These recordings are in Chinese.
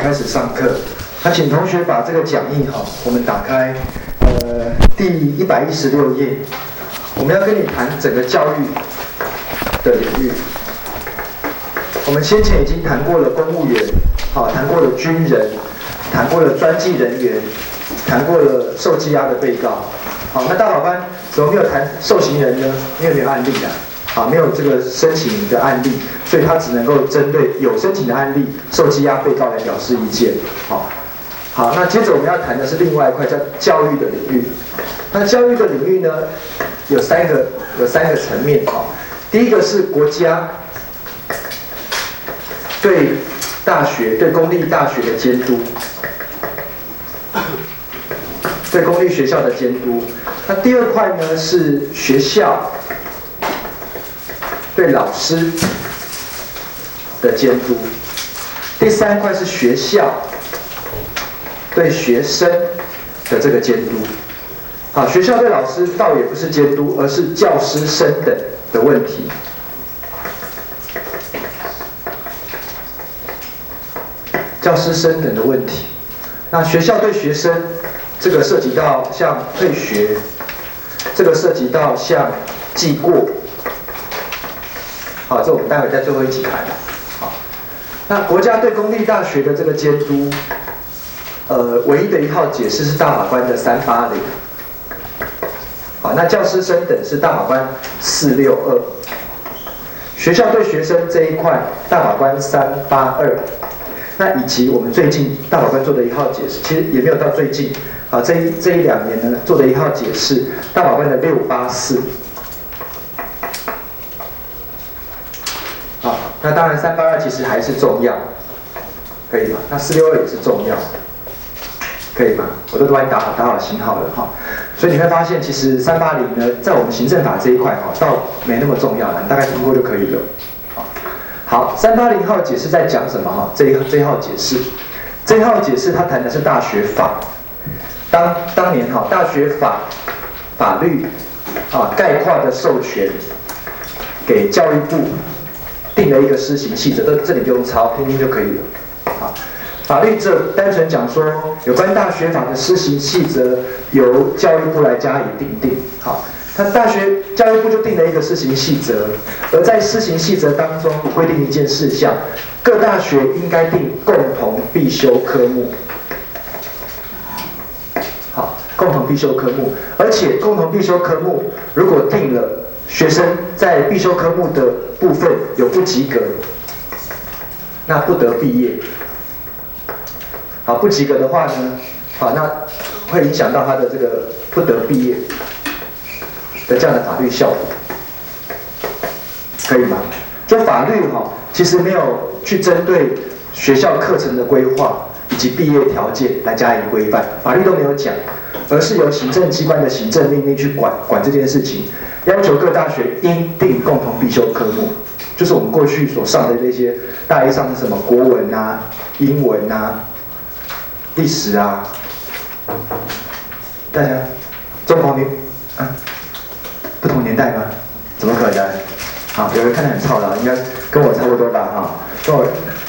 开始上课。那请同学把这个讲义哈，我们打开，呃，第一百一十六页。我们要跟你谈整个教育的领域。我们先前已经谈过了公务员，好，谈过了军人，谈过了专技人员，谈过了受羁押的被告。好，那大法官怎么没有谈受刑人呢？因为没有案例啊。啊，没有这个申请的案例，所以他只能够针对有申请的案例受羁押被告来表示意见。好，好，那接着我们要谈的是另外一块叫教育的领域。那教育的领域呢，有三个有三个层面。啊，第一个是国家对大学对公立大学的监督，对公立学校的监督。那第二块呢是学校。对老师的监督，第三块是学校对学生的这个监督。好，学校对老师倒也不是监督，而是教师生等的问题。教师生等的问题，那学校对学生，这个涉及到像退学，这个涉及到像记过。好，这我们待会在最后一起谈。好，那国家对公立大学的这个监督，呃，唯一的一套解释是大法官的三八零。好，那教师生等是大法官四六二。学校对学生这一块，大法官三八二。那以及我们最近大法官做的一号解释，其实也没有到最近。啊，这一这一两年呢做的一号解释，大法官的六八四。那当然，三八二其实还是重要，可以吗？那四六二也是重要，可以吗？我都帮你打好打好型号了哈。所以你会发现，其实三八零呢，在我们行政法这一块哈，倒没那么重要了，大概听过就可以了。好，好，三八零号解释在讲什么哈？这一这一号解释，这一号解释它谈的是大学法。当当年哈，大学法法律啊概括的授权给教育部。定了一个施行细则，这这里不用抄，听听就可以了。好，法律这单纯讲说，有关大学法的施行细则由教育部来加以定定。好，他大学教育部就定了一个施行细则，而在施行细则当中规定一件事项，各大学应该定共同必修科目。好，共同必修科目，而且共同必修科目如果定了。学生在必修科目的部分有不及格，那不得毕业。好，不及格的话呢，好，那会影响到他的这个不得毕业的这样的法律效果，可以吗？就法律哈，其实没有去针对学校课程的规划以及毕业条件来加以规范，法律都没有讲，而是由行政机关的行政命令去管管这件事情。要求各大学应定共同必修科目，就是我们过去所上的那些大一上的什么国文啊、英文啊、历史啊，大家中华民啊，不同年代吗？怎么可能？好，有人看得很操劳，应该跟我差不多吧？哈，跟我，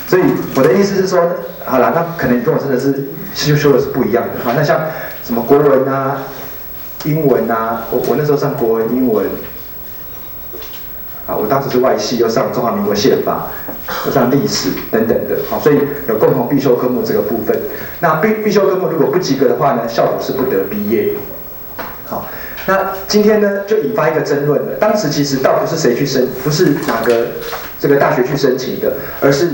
所以我的意思是说，好了，那可能跟我真的是修修的是不一样的。好，那像什么国文啊？英文啊，我我那时候上国文、英文，啊，我当时是外系，又上中华民国宪法，又上历史等等的，好，所以有共同必修科目这个部分。那必必修科目如果不及格的话呢，校府是不得毕业。好，那今天呢就引发一个争论了。当时其实倒不是谁去申，不是哪个这个大学去申请的，而是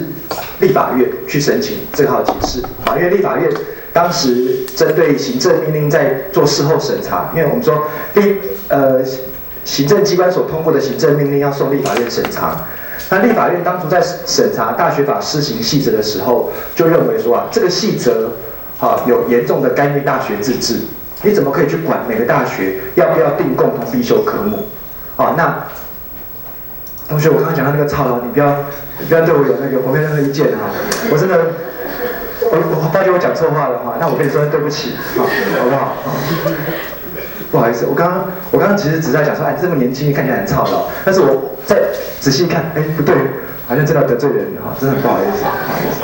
立法院去申请这号解释。啊，因为立法院。当时针对行政命令在做事后审查，因为我们说立呃行政机关所通过的行政命令要送立法院审查，那立法院当初在审查大学法施行细则的时候，就认为说啊这个细则啊有严重的干预大学自治，你怎么可以去管每个大学要不要定共同必修科目？啊，那同学我刚刚讲到那个操劳，你不要不要对我有那个我没有任何意见哈，我真的。我我发觉我讲错话了哈，那我跟你说对不起，好，好不好？不好意思，我刚刚我刚刚其实只在讲说，哎，这么年轻，看起来很操劳，但是我再仔细一看，哎，不对，好像真的得罪人哈，真的不好意思，不好意思。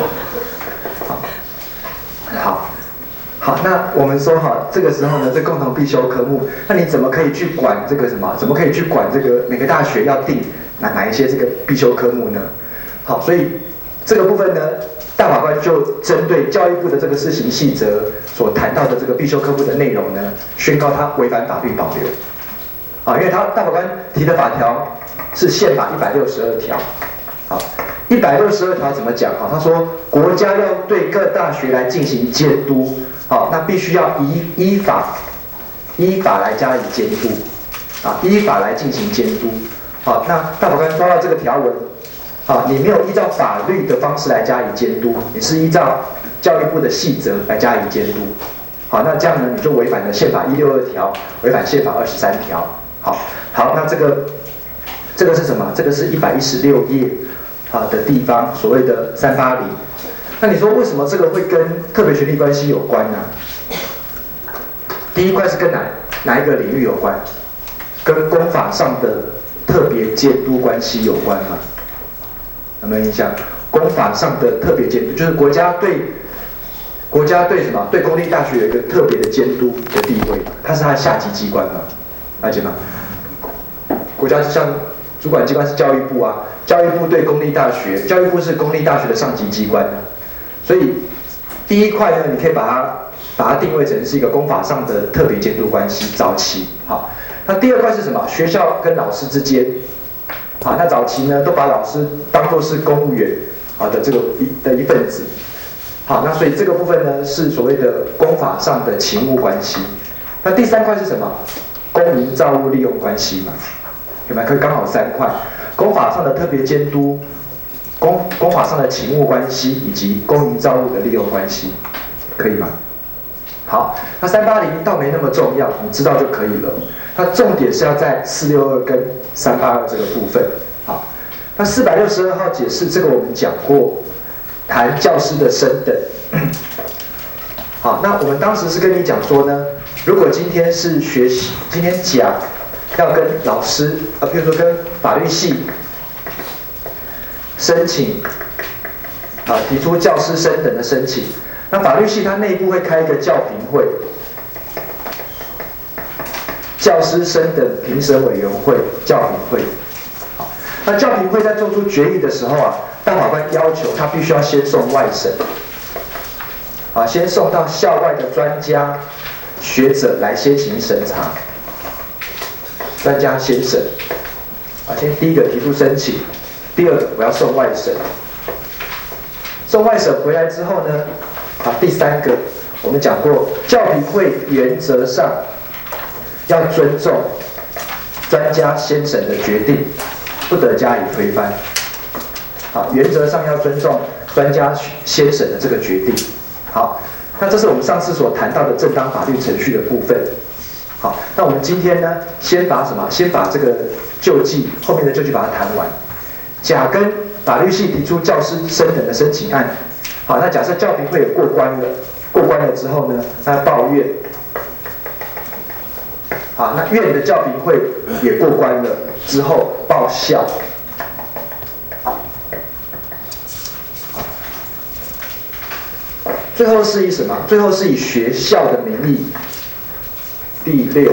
好，那我们说哈，这个时候呢，这共同必修科目，那你怎么可以去管这个什么？怎么可以去管这个每个大学要定哪哪一些这个必修科目呢？好，所以这个部分呢，大法官就针对教育部的这个施行细则所谈到的这个必修科目的内容呢，宣告它违反法律保留。啊，因为他大法官提的法条是宪法一百六十二条。好，一百六十二条怎么讲？啊，他说国家要对各大学来进行监督。好，那必须要依依法，依法来加以监督，啊，依法来进行监督。好，那大法官抓到这个条文，好，你没有依照法律的方式来加以监督，你是依照教育部的细则来加以监督。好，那这样呢，你就违反了宪法一六二条，违反宪法二十三条。好，好，那这个这个是什么？这个是一百一十六页啊的地方，所谓的三八零。那你说为什么这个会跟特别权利关系有关呢？第一块是跟哪哪一个领域有关？跟公法上的特别监督关系有关吗？有没有印象？公法上的特别监督，就是国家对国家对什么？对公立大学有一个特别的监督的地位，它是它的下级机关嘛？了解吗？国家是像主管机关是教育部啊，教育部对公立大学，教育部是公立大学的上级机关。所以第一块呢，你可以把它把它定位成是一个公法上的特别监督关系，早期好。那第二块是什么？学校跟老师之间，好，那早期呢都把老师当做是公务员啊的这个一的一份子，好，那所以这个部分呢是所谓的公法上的勤务关系。那第三块是什么？公营造物利用关系嘛，有没有？可以刚好三块，公法上的特别监督。公公法上的勤务关系以及公营造物的利用关系，可以吗？好，那三八零倒没那么重要，你知道就可以了。它重点是要在四六二跟三八二这个部分。好，那四百六十二号解释这个我们讲过，谈教师的升等。好，那我们当时是跟你讲说呢，如果今天是学习，今天讲要跟老师啊，比如说跟法律系。申请，啊，提出教师升等的申请。那法律系它内部会开一个教评会，教师生等评审委员会教评会。好，那教评会在做出决议的时候啊，大法官要求他必须要先送外审，啊，先送到校外的专家学者来先行审查，专家先审，啊，先第一个提出申请。第二个，我要送外审，送外审回来之后呢，啊，第三个，我们讲过，教评会原则上要尊重专家先生的决定，不得加以推翻。好，原则上要尊重专家先生的这个决定。好，那这是我们上次所谈到的正当法律程序的部分。好，那我们今天呢，先把什么？先把这个救济后面的救济把它谈完。甲跟法律系提出教师升等的申请案，好，那假设教评会也过关了，过关了之后呢，他报怨，好，那院的教评会也过关了之后报校，最后是以什么？最后是以学校的名义，第六，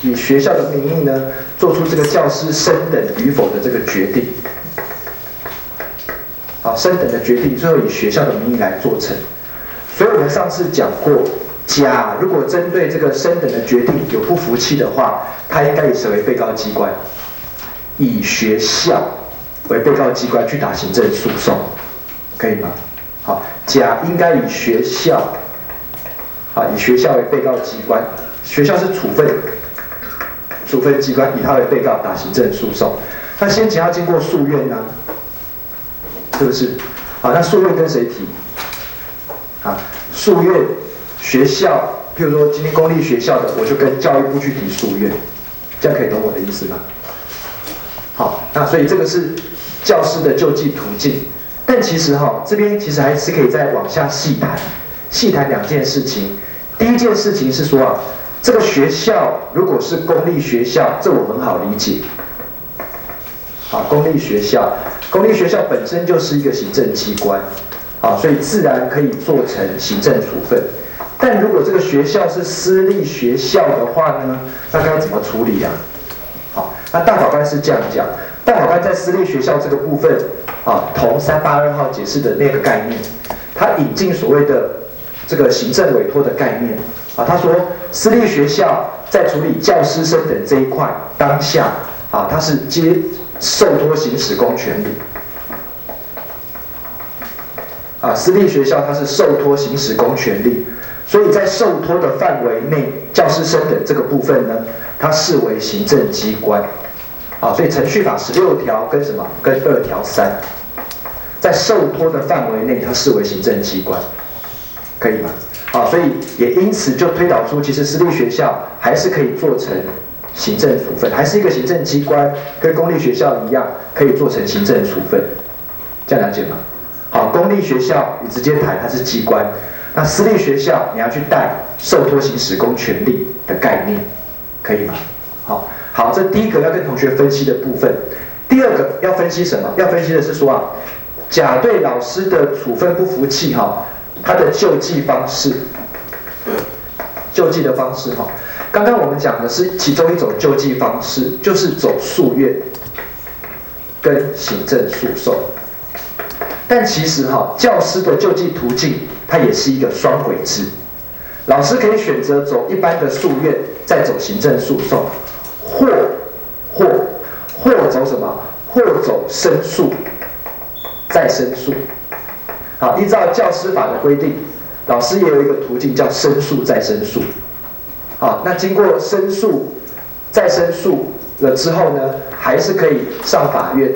以学校的名义呢，做出这个教师升等与否的这个决定。好，升等的决定最后以学校的名义来做成，所以我们上次讲过，甲如果针对这个升等的决定有不服气的话，他应该以谁为被告机关？以学校为被告机关去打行政诉讼，可以吗？好，甲应该以学校，啊，以学校为被告机关，学校是处分处分机关，以他为被告打行政诉讼，那先前要经过诉愿呢？是不是？好，那诉愿跟谁提？啊，诉愿学校，譬如说今天公立学校的，我就跟教育部去提诉愿，这样可以懂我的意思吗？好，那所以这个是教师的救济途径。但其实哈，这边其实还是可以再往下细谈，细谈两件事情。第一件事情是说啊，这个学校如果是公立学校，这我很好理解。好，公立学校。公立学校本身就是一个行政机关，啊，所以自然可以做成行政处分。但如果这个学校是私立学校的话呢，那该怎么处理呀？好，那大法官是这样讲，大法官在私立学校这个部分啊，同三八二号解释的那个概念，他引进所谓的这个行政委托的概念啊，他说私立学校在处理教师生等这一块当下啊，他是接受托行使公权力。啊，私立学校它是受托行使公权力，所以在受托的范围内，教师生的这个部分呢，它视为行政机关。啊，所以程序法十六条跟什么？跟二条三，在受托的范围内，它视为行政机关，可以吗？啊，所以也因此就推导出，其实私立学校还是可以做成行政处分，还是一个行政机关，跟公立学校一样，可以做成行政处分，这样了解吗？好，公立学校你直接谈它是机关，那私立学校你要去带受托行使公权力的概念，可以吗？好，好，这第一个要跟同学分析的部分。第二个要分析什么？要分析的是说啊，甲对老师的处分不服气哈，他的救济方式，救济的方式哈。刚刚我们讲的是其中一种救济方式，就是走诉愿跟行政诉讼。但其实哈，教师的救济途径它也是一个双轨制，老师可以选择走一般的诉愿，再走行政诉讼，或或或走什么？或走申诉，再申诉。好，依照教师法的规定，老师也有一个途径叫申诉再申诉。好，那经过申诉再申诉了之后呢，还是可以上法院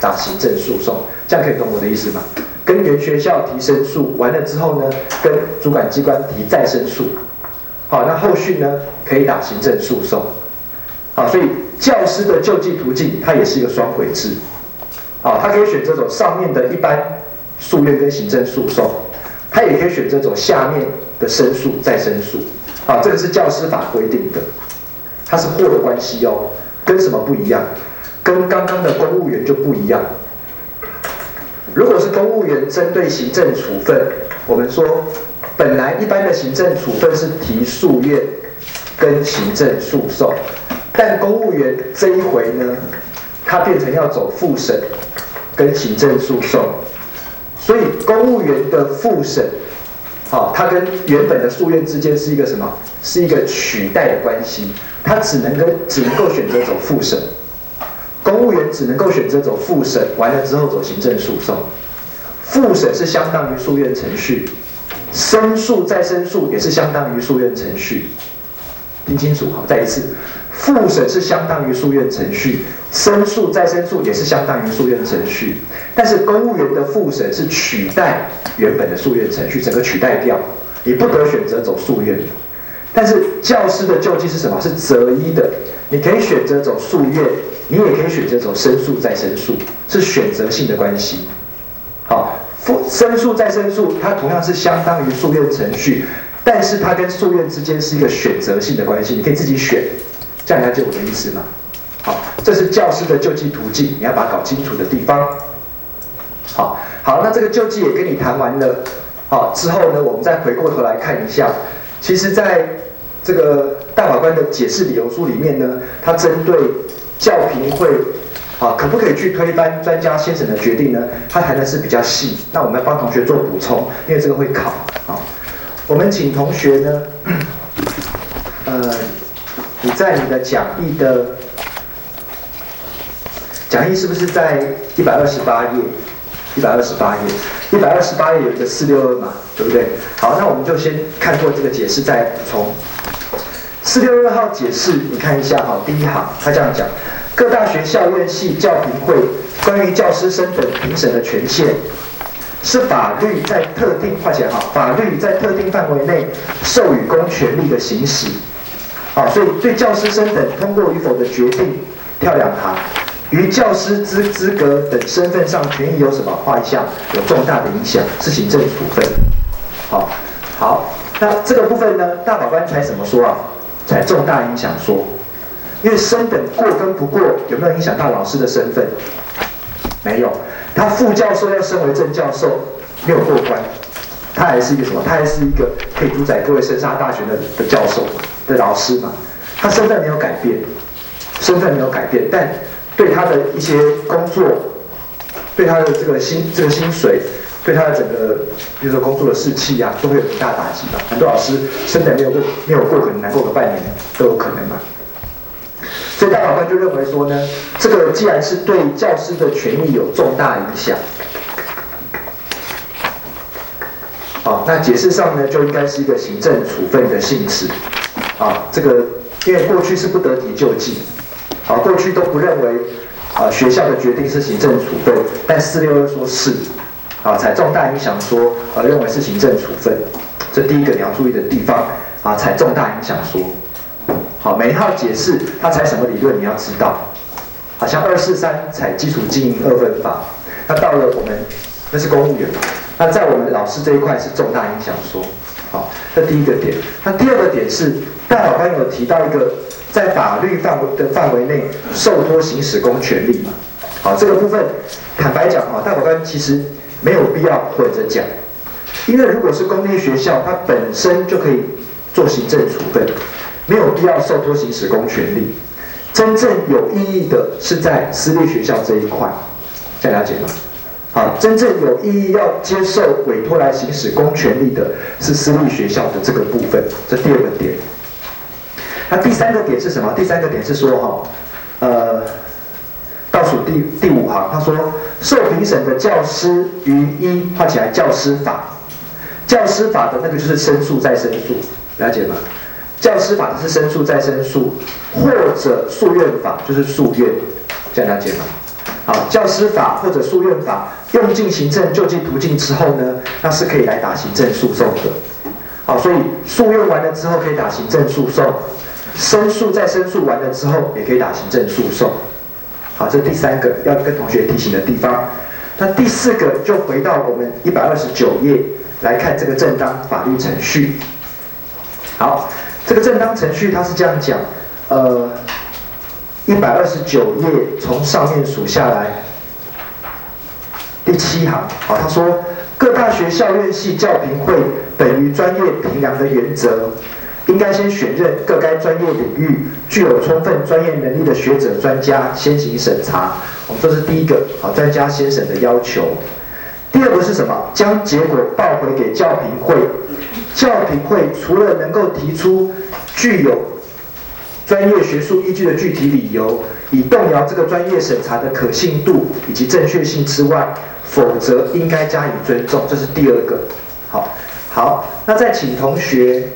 打行政诉讼。这样可以懂我的意思吗？跟原学校提申诉完了之后呢，跟主管机关提再申诉，好，那后续呢可以打行政诉讼，好，所以教师的救济途径它也是一个双轨制，好，他可以选择走上面的一般诉愿跟行政诉讼，他也可以选择走下面的申诉再申诉，好，这个是教师法规定的，它是货的关系哦，跟什么不一样？跟刚刚的公务员就不一样。如果是公务员针对行政处分，我们说本来一般的行政处分是提诉愿跟行政诉讼，但公务员这一回呢，他变成要走复审跟行政诉讼，所以公务员的复审，好，它跟原本的诉愿之间是一个什么？是一个取代的关系，他只能跟只能够选择走复审。公务员只能够选择走复审，完了之后走行政诉讼。复审是相当于诉愿程序，申诉再申诉也是相当于诉愿程序。听清楚好，再一次，复审是相当于诉愿程序，申诉再申诉也是相当于诉愿程序。但是公务员的复审是取代原本的诉愿程序，整个取代掉，你不得选择走诉愿。但是教师的救济是什么？是择一的，你可以选择走诉愿。你也可以选择走申诉再申诉，是选择性的关系。好，复申诉再申诉，它同样是相当于诉愿程序，但是它跟诉愿之间是一个选择性的关系，你可以自己选。这样了解我的意思吗？好，这是教师的救济途径，你要把它搞清楚的地方。好，好，那这个救济也跟你谈完了。好，之后呢，我们再回过头来看一下，其实在这个大法官的解释理由书里面呢，他针对。教评会啊，可不可以去推翻专家先生的决定呢？他谈的是比较细，那我们要帮同学做补充，因为这个会考啊。我们请同学呢，呃，你在你的讲义的讲义是不是在一百二十八页？一百二十八页，一百二十八页有一个四六二嘛，对不对？好，那我们就先看过这个解释，再补充。四六二号解释，你看一下哈，第一行他这样讲：各大学校院系教评会关于教师身等评审的权限，是法律在特定化解哈，法律在特定范围内授予公权力的行使。好，所以对教师身等通过与否的决定，跳两行，于教师资资格等身份上权益有什么画一下，有重大的影响，是行政处分。好，好，那这个部分呢，大法官才怎么说啊？才重大影响说，因为升等过跟不过有没有影响到老师的身份？没有，他副教授要升为正教授没有过关，他还是一个什么？他还是一个可以主宰各位深沙大学的的教授的老师嘛？他身份没有改变，身份没有改变，但对他的一些工作，对他的这个薪这个薪水，对他的整个比如说工作的士气啊，都会有很大打击吧？很多老师生的没有过没有过，可能难过个半年都有可能嘛。所以大法官就认为说呢，这个既然是对教师的权益有重大影响。啊，那解释上呢，就应该是一个行政处分的性质。啊，这个因为过去是不得提救济，啊，过去都不认为啊学校的决定是行政处分，但四六二说是，啊，采重大影响说，呃，认为是行政处分。这第一个你要注意的地方，啊，采重大影响说，好，每一套解释它采什么理论你要知道。好像二四三采基础经营二分法，那到了我们那是公务员。那在我们老师这一块是重大影响说，好，这第一个点。那第二个点是戴法官有提到一个在法律范围的范围内受托行使公权力嘛，好，这个部分坦白讲啊，戴法官其实没有必要混着讲，因为如果是公立学校，它本身就可以做行政处分，没有必要受托行使公权力。真正有意义的是在私立学校这一块，再了解吗？好，真正有意义要接受委托来行使公权力的是私立学校的这个部分，这第二个点。那第三个点是什么？第三个点是说哈，呃，倒数第第五行，他说受评审的教师于一画起来教师法，教师法的那个就是申诉再申诉，了解吗？教师法的是申诉再申诉，或者诉愿法就是诉愿，这样了解吗？好，教师法或者诉愿法用尽行政救济途径之后呢，那是可以来打行政诉讼的。好，所以诉愿完了之后可以打行政诉讼，申诉再申诉完了之后也可以打行政诉讼。好，这第三个要跟同学提醒的地方。那第四个就回到我们一百二十九页来看这个正当法律程序。好，这个正当程序它是这样讲，呃。一百二十九页，从上面数下来，第七行，好，他说各大学校院系教评会等于专业评量的原则，应该先选任各该专业领域具有充分专业能力的学者专家先行审查。我们这是第一个，好，专家先审的要求。第二个是什么？将结果报回给教评会，教评会除了能够提出具有专业学术依据的具体理由，以动摇这个专业审查的可信度以及正确性之外，否则应该加以尊重。这是第二个。好，好，那再请同学，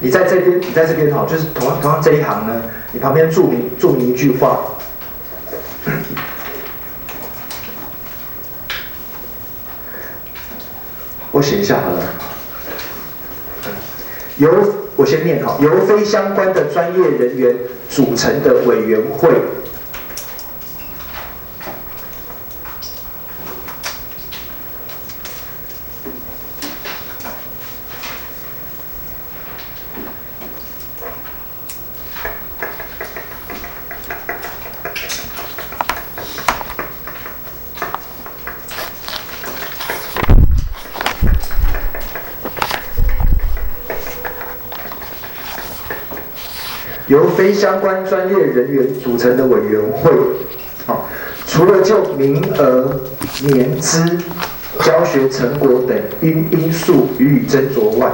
你在这边，你在这边哈，就是同样同样这一行呢，你旁边注明注明一句话，我写一下好了，由。我先念好，由非相关的专业人员组成的委员会。由非相关专业人员组成的委员会，好，除了就名额、年资、教学成果等因因素予以斟酌外，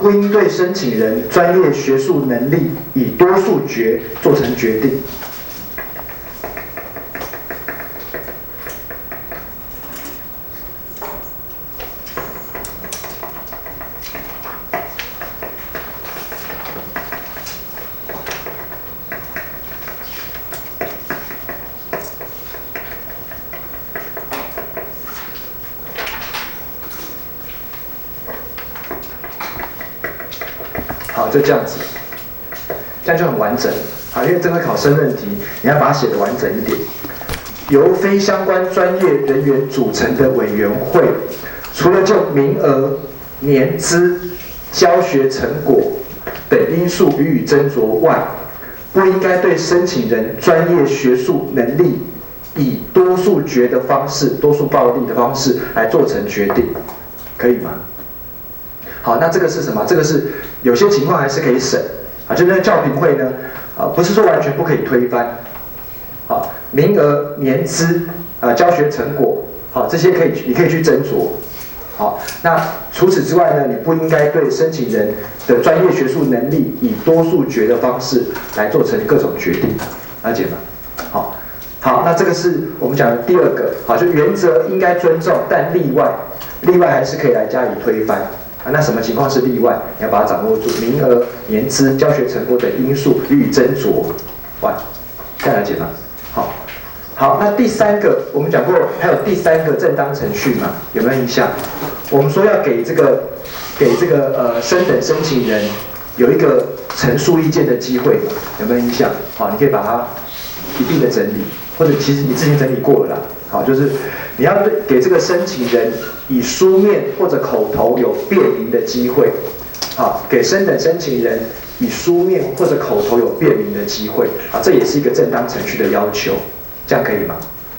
不应对申请人专业学术能力以多数决做成决定。好，就这样子，这样就很完整。好，因为这个考申论题，你要把它写的完整一点。由非相关专业人员组成的委员会，除了就名额、年资、教学成果等因素予以斟酌外，不应该对申请人专业学术能力以多数决的方式、多数暴力的方式来做成决定，可以吗？好，那这个是什么？这个是有些情况还是可以审啊，就那教评会呢，啊，不是说完全不可以推翻。好，名额、年资、啊，教学成果，好，这些可以，你可以去斟酌。好，那除此之外呢，你不应该对申请人的专业学术能力以多数决的方式来做成各种决定，了解吗？好，好，那这个是我们讲的第二个，好，就原则应该尊重，但例外，例外还是可以来加以推翻。那什么情况是例外？你要把它掌握住，名额、年资、教学成果等因素予以斟酌。完，再了解吗？好，好，那第三个我们讲过，还有第三个正当程序嘛？有没有印象？我们说要给这个给这个呃升等申请人有一个陈述意见的机会嘛，有没有印象？好，你可以把它一并的整理，或者其实你之前整理过了啦。好，就是你要对给这个申请人以书面或者口头有辩明的机会，啊，给升等申请人。以书面或者口头有辩明的机会啊，这也是一个正当程序的要求，这样可以吗？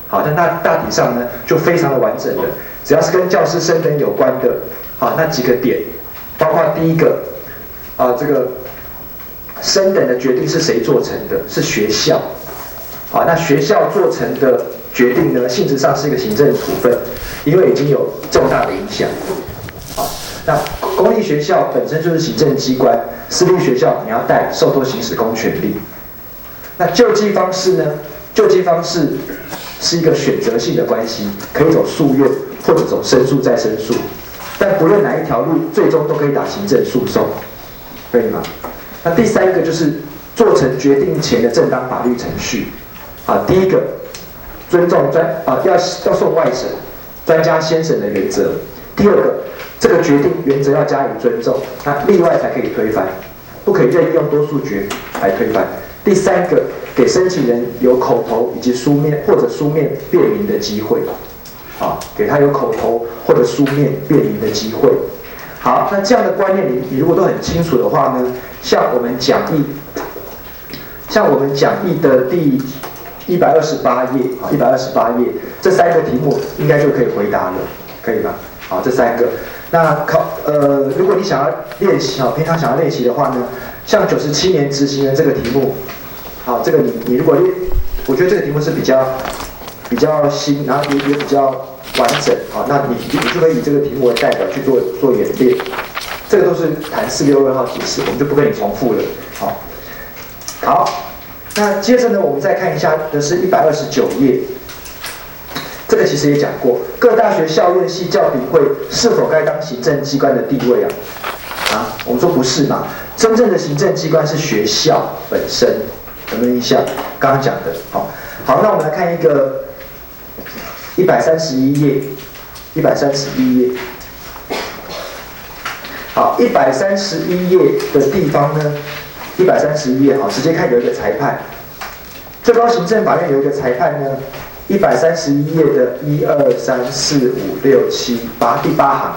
好，但大大体上呢，就非常的完整的，只要是跟教师升等有关的，好，那几个点，包括第一个，啊，这个升等的决定是谁做成的？是学校，啊，那学校做成的决定呢，性质上是一个行政处分，因为已经有重大的影响。那公立学校本身就是行政机关，私立学校你要带受托行使公权力。那救济方式呢？救济方式是一个选择性的关系，可以走诉愿或者走申诉再申诉，但不论哪一条路，最终都可以打行政诉讼，可以吗？那第三个就是做成决定前的正当法律程序。啊，第一个尊重专啊要要送外审，专家先审的原则。第二个。这个决定原则要加以尊重，那例外才可以推翻，不可以任意用多数决来推翻。第三个，给申请人有口头以及书面或者书面辩明的机会，啊，给他有口头或者书面辩明的机会。好，那这样的观念你你如果都很清楚的话呢，像我们讲义，像我们讲义的第一百二十八页啊，一百二十八页这三个题目应该就可以回答了，可以吧？好，这三个。那考呃，如果你想要练习啊，平常想要练习的话呢，像九十七年执行的这个题目，好，这个你你如果练，我觉得这个题目是比较比较新，然后也也比较完整，好，那你你就可以以这个题目为代表去做做演练，这个都是谈四六二号解释，我们就不跟你重复了，好，好，那接着呢，我们再看一下的是一百二十九页。这个其实也讲过，各大学校院系教评会是否该当行政机关的地位啊？啊，我们说不是嘛？真正的行政机关是学校本身，有没有印象？刚刚讲的，好，好，那我们来看一个一百三十一页，一百三十一页，好，一百三十一页的地方呢，一百三十一页，好，直接看有一个裁判，最高行政法院有一个裁判呢。一百三十一页的一二三四五六七八第八行，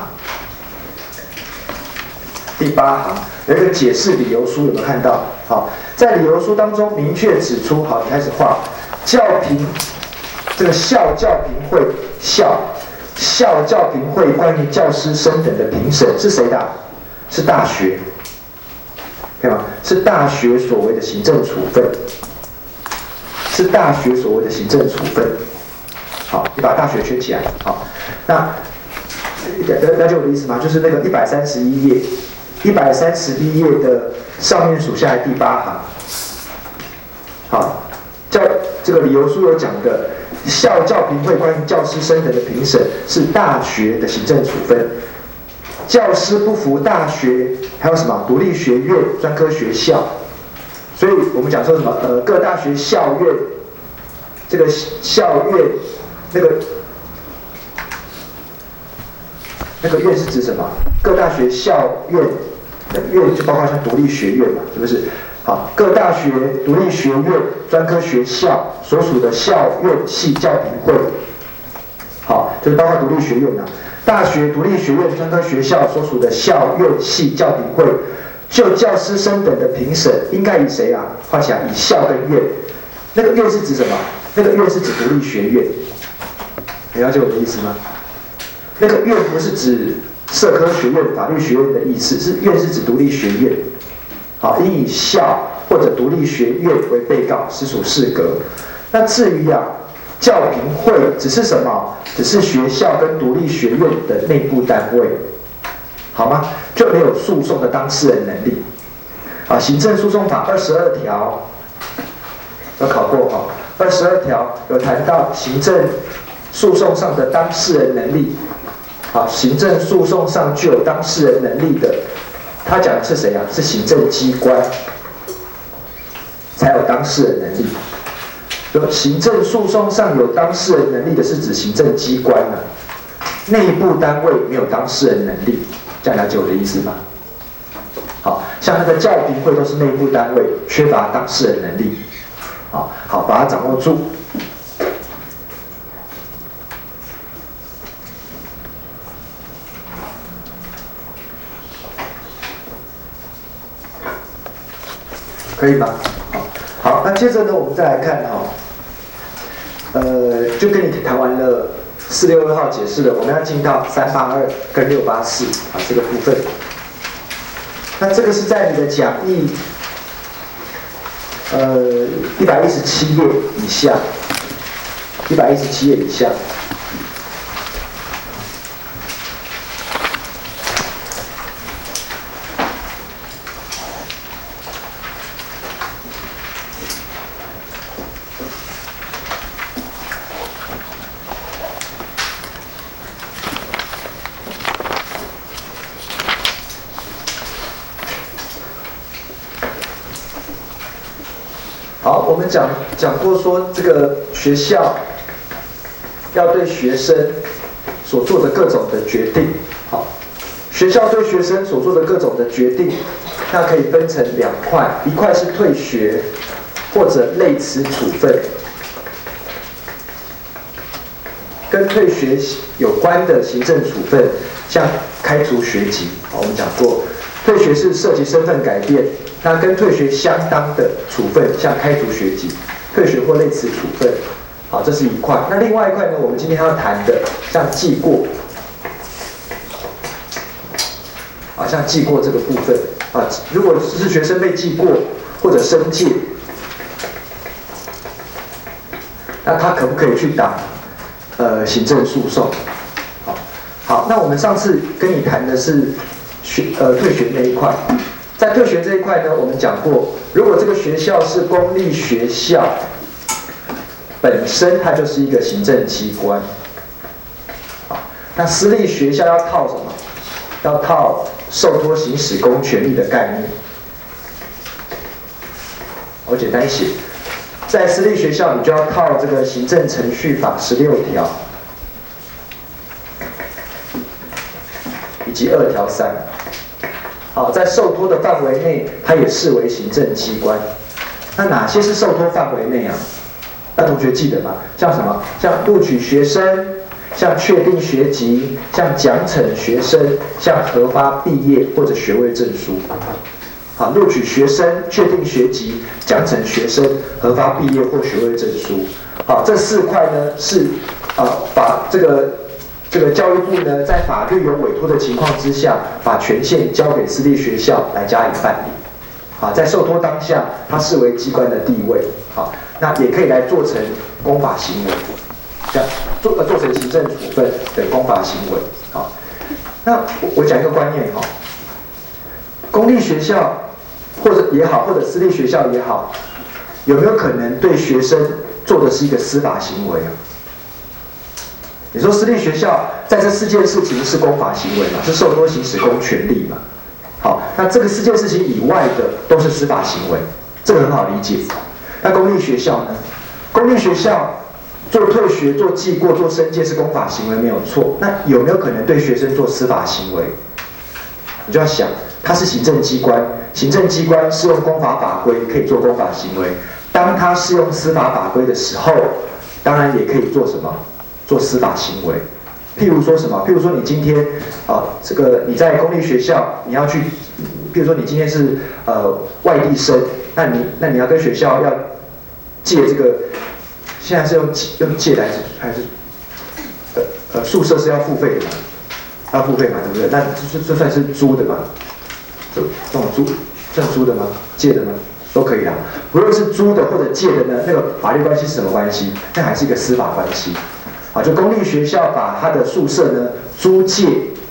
第八行有一个解释理由书，有没有看到？好，在理由书当中明确指出，好，你开始画教评这个校教评会校校教评会关于教师升等的评审是谁的？是大学，对吗？是大学所谓的行政处分。是大学所谓的行政处分，好，你把大学圈起来，好，那了解我的意思吗？就是那个一百三十一页，一百三十一页的上面数下来第八行，好，教这个理由书有讲的，校教评会关于教师升等的评审是大学的行政处分，教师不服大学还有什么独立学院、专科学校。所以我们讲说什么？呃，各大学校院，这个校院，那个那个院是指什么？各大学校院院就包括像独立学院嘛，是不是？好，各大学、独立学院、专科学校所属的校院系教评会，好，就是包括独立学院呐。大学、独立学院、专科学校所属的校院系教评会，就教师生等的评审，应该以谁啊？画起来，以校跟院。那个院是指什么？那个院是指独立学院。你了解我的意思吗？那个院不是指社科学院、法律学院的意思，是院是指独立学院。好，应以校或者独立学院为被告，实属适格。那至于啊，教评会只是什么？只是学校跟独立学院的内部单位，好吗？就没有诉讼的当事人能力。啊，行政诉讼法二十二条有考过哈，二十二条有谈到行政诉讼上的当事人能力。啊，行政诉讼上具有当事人能力的。他讲的是谁啊？是行政机关才有当事人能力。就行政诉讼上有当事人能力的是指行政机关呢，内部单位没有当事人能力，这样了解我的意思吗？好像那个教评会都是内部单位，缺乏当事人能力。好好把它掌握住。可以吗？好，好，那接着呢，我们再来看哈，呃，就跟你谈完了四六二号解释了，我们要进到三八二跟六八四啊这个部分。那这个是在你的讲义，呃，一百一十七页以下，一百一十七页以下。讲过说，这个学校要对学生所做的各种的决定，好，学校对学生所做的各种的决定，那可以分成两块，一块是退学或者类似处分，跟退学有关的行政处分，像开除学籍，好，我们讲过，退学是涉及身份改变。那跟退学相当的处分，像开除学籍、退学或类似处分，好，这是一块。那另外一块呢？我们今天要谈的，像记过，啊，像记过这个部分，啊，如果是学生被记过或者申诫，那他可不可以去打呃行政诉讼？好，好，那我们上次跟你谈的是学呃退学那一块。在特学这一块呢，我们讲过，如果这个学校是公立学校，本身它就是一个行政机关，好，那私立学校要套什么？要套受托行使公权力的概念。我简单写，在私立学校，你就要套这个行政程序法十六条，以及二条三。好，在受托的范围内，它也视为行政机关。那哪些是受托范围内啊？那同学记得吗？像什么？像录取学生，像确定学籍，像奖惩学生，像核发毕业或者学位证书。好，录取学生、确定学籍、奖惩学生、核发毕业或学位证书。好，这四块呢是啊，把这个。这个教育部呢，在法律有委托的情况之下，把权限交给私立学校来加以办理。好，在受托当下，它视为机关的地位。好，那也可以来做成公法行为，这样做呃做成行政处分的公法行为。好，那我我讲一个观念哈，公立学校或者也好，或者私立学校也好，有没有可能对学生做的是一个司法行为啊？你说私立学校在这四件事情是公法行为嘛？是受托行使公权力嘛？好，那这个四件事情以外的都是司法行为，这个很好理解。那公立学校呢？公立学校做退学、做记过、做申诫是公法行为没有错。那有没有可能对学生做司法行为？你就要想，它是行政机关，行政机关适用公法法规可以做公法行为。当它适用司法法规的时候，当然也可以做什么？做司法行为。譬如说什么？譬如说你今天啊，这个你在公立学校，你要去，譬如说你今天是呃外地生，那你那你要跟学校要借这个，现在是用用借来还是呃呃宿舍是要付费的嘛？要付费嘛，对不对？那这这算是租的嘛？这种租算租的吗？借的吗？都可以啦。不论是租的或者借的呢，那个法律关系是什么关系？那还是一个司法关系。啊，就公立学校把他的宿舍呢租借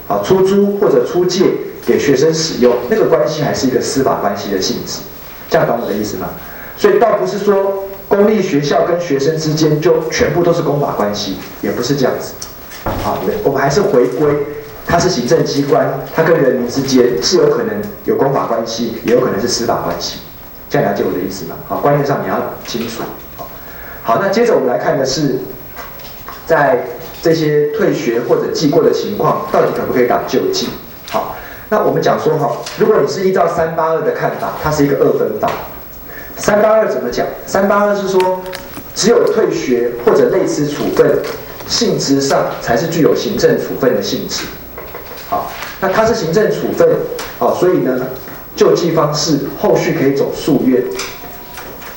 啊出租或者出借给学生使用，那个关系还是一个司法关系的性质，这样懂我的意思吗？所以倒不是说公立学校跟学生之间就全部都是公法关系，也不是这样子。好，我们还是回归，它是行政机关，它跟人民之间是有可能有公法关系，也有可能是司法关系，这样了解我的意思吗？好，观念上你要清楚。好，好，那接着我们来看的是。在这些退学或者记过的情况，到底可不可以打救济？好，那我们讲说哈，如果你是依照三八二的看法，它是一个二分法。三八二怎么讲？三八二是说，只有退学或者类似处分，性质上才是具有行政处分的性质。好，那它是行政处分，好，所以呢，救济方式后续可以走诉愿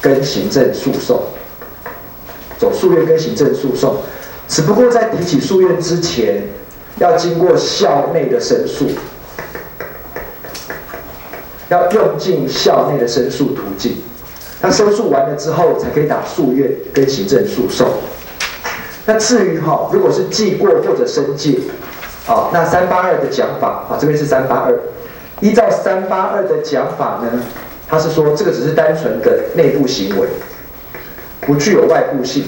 跟行政诉讼，走诉愿跟行政诉讼。只不过在提起诉愿之前，要经过校内的申诉，要用尽校内的申诉途径。那申诉完了之后，才可以打诉愿跟行政诉讼。那至于哈，如果是记过或者申诫，啊，那三八二的讲法啊，这边是三八二，依照三八二的讲法呢，他是说这个只是单纯的内部行为，不具有外部性。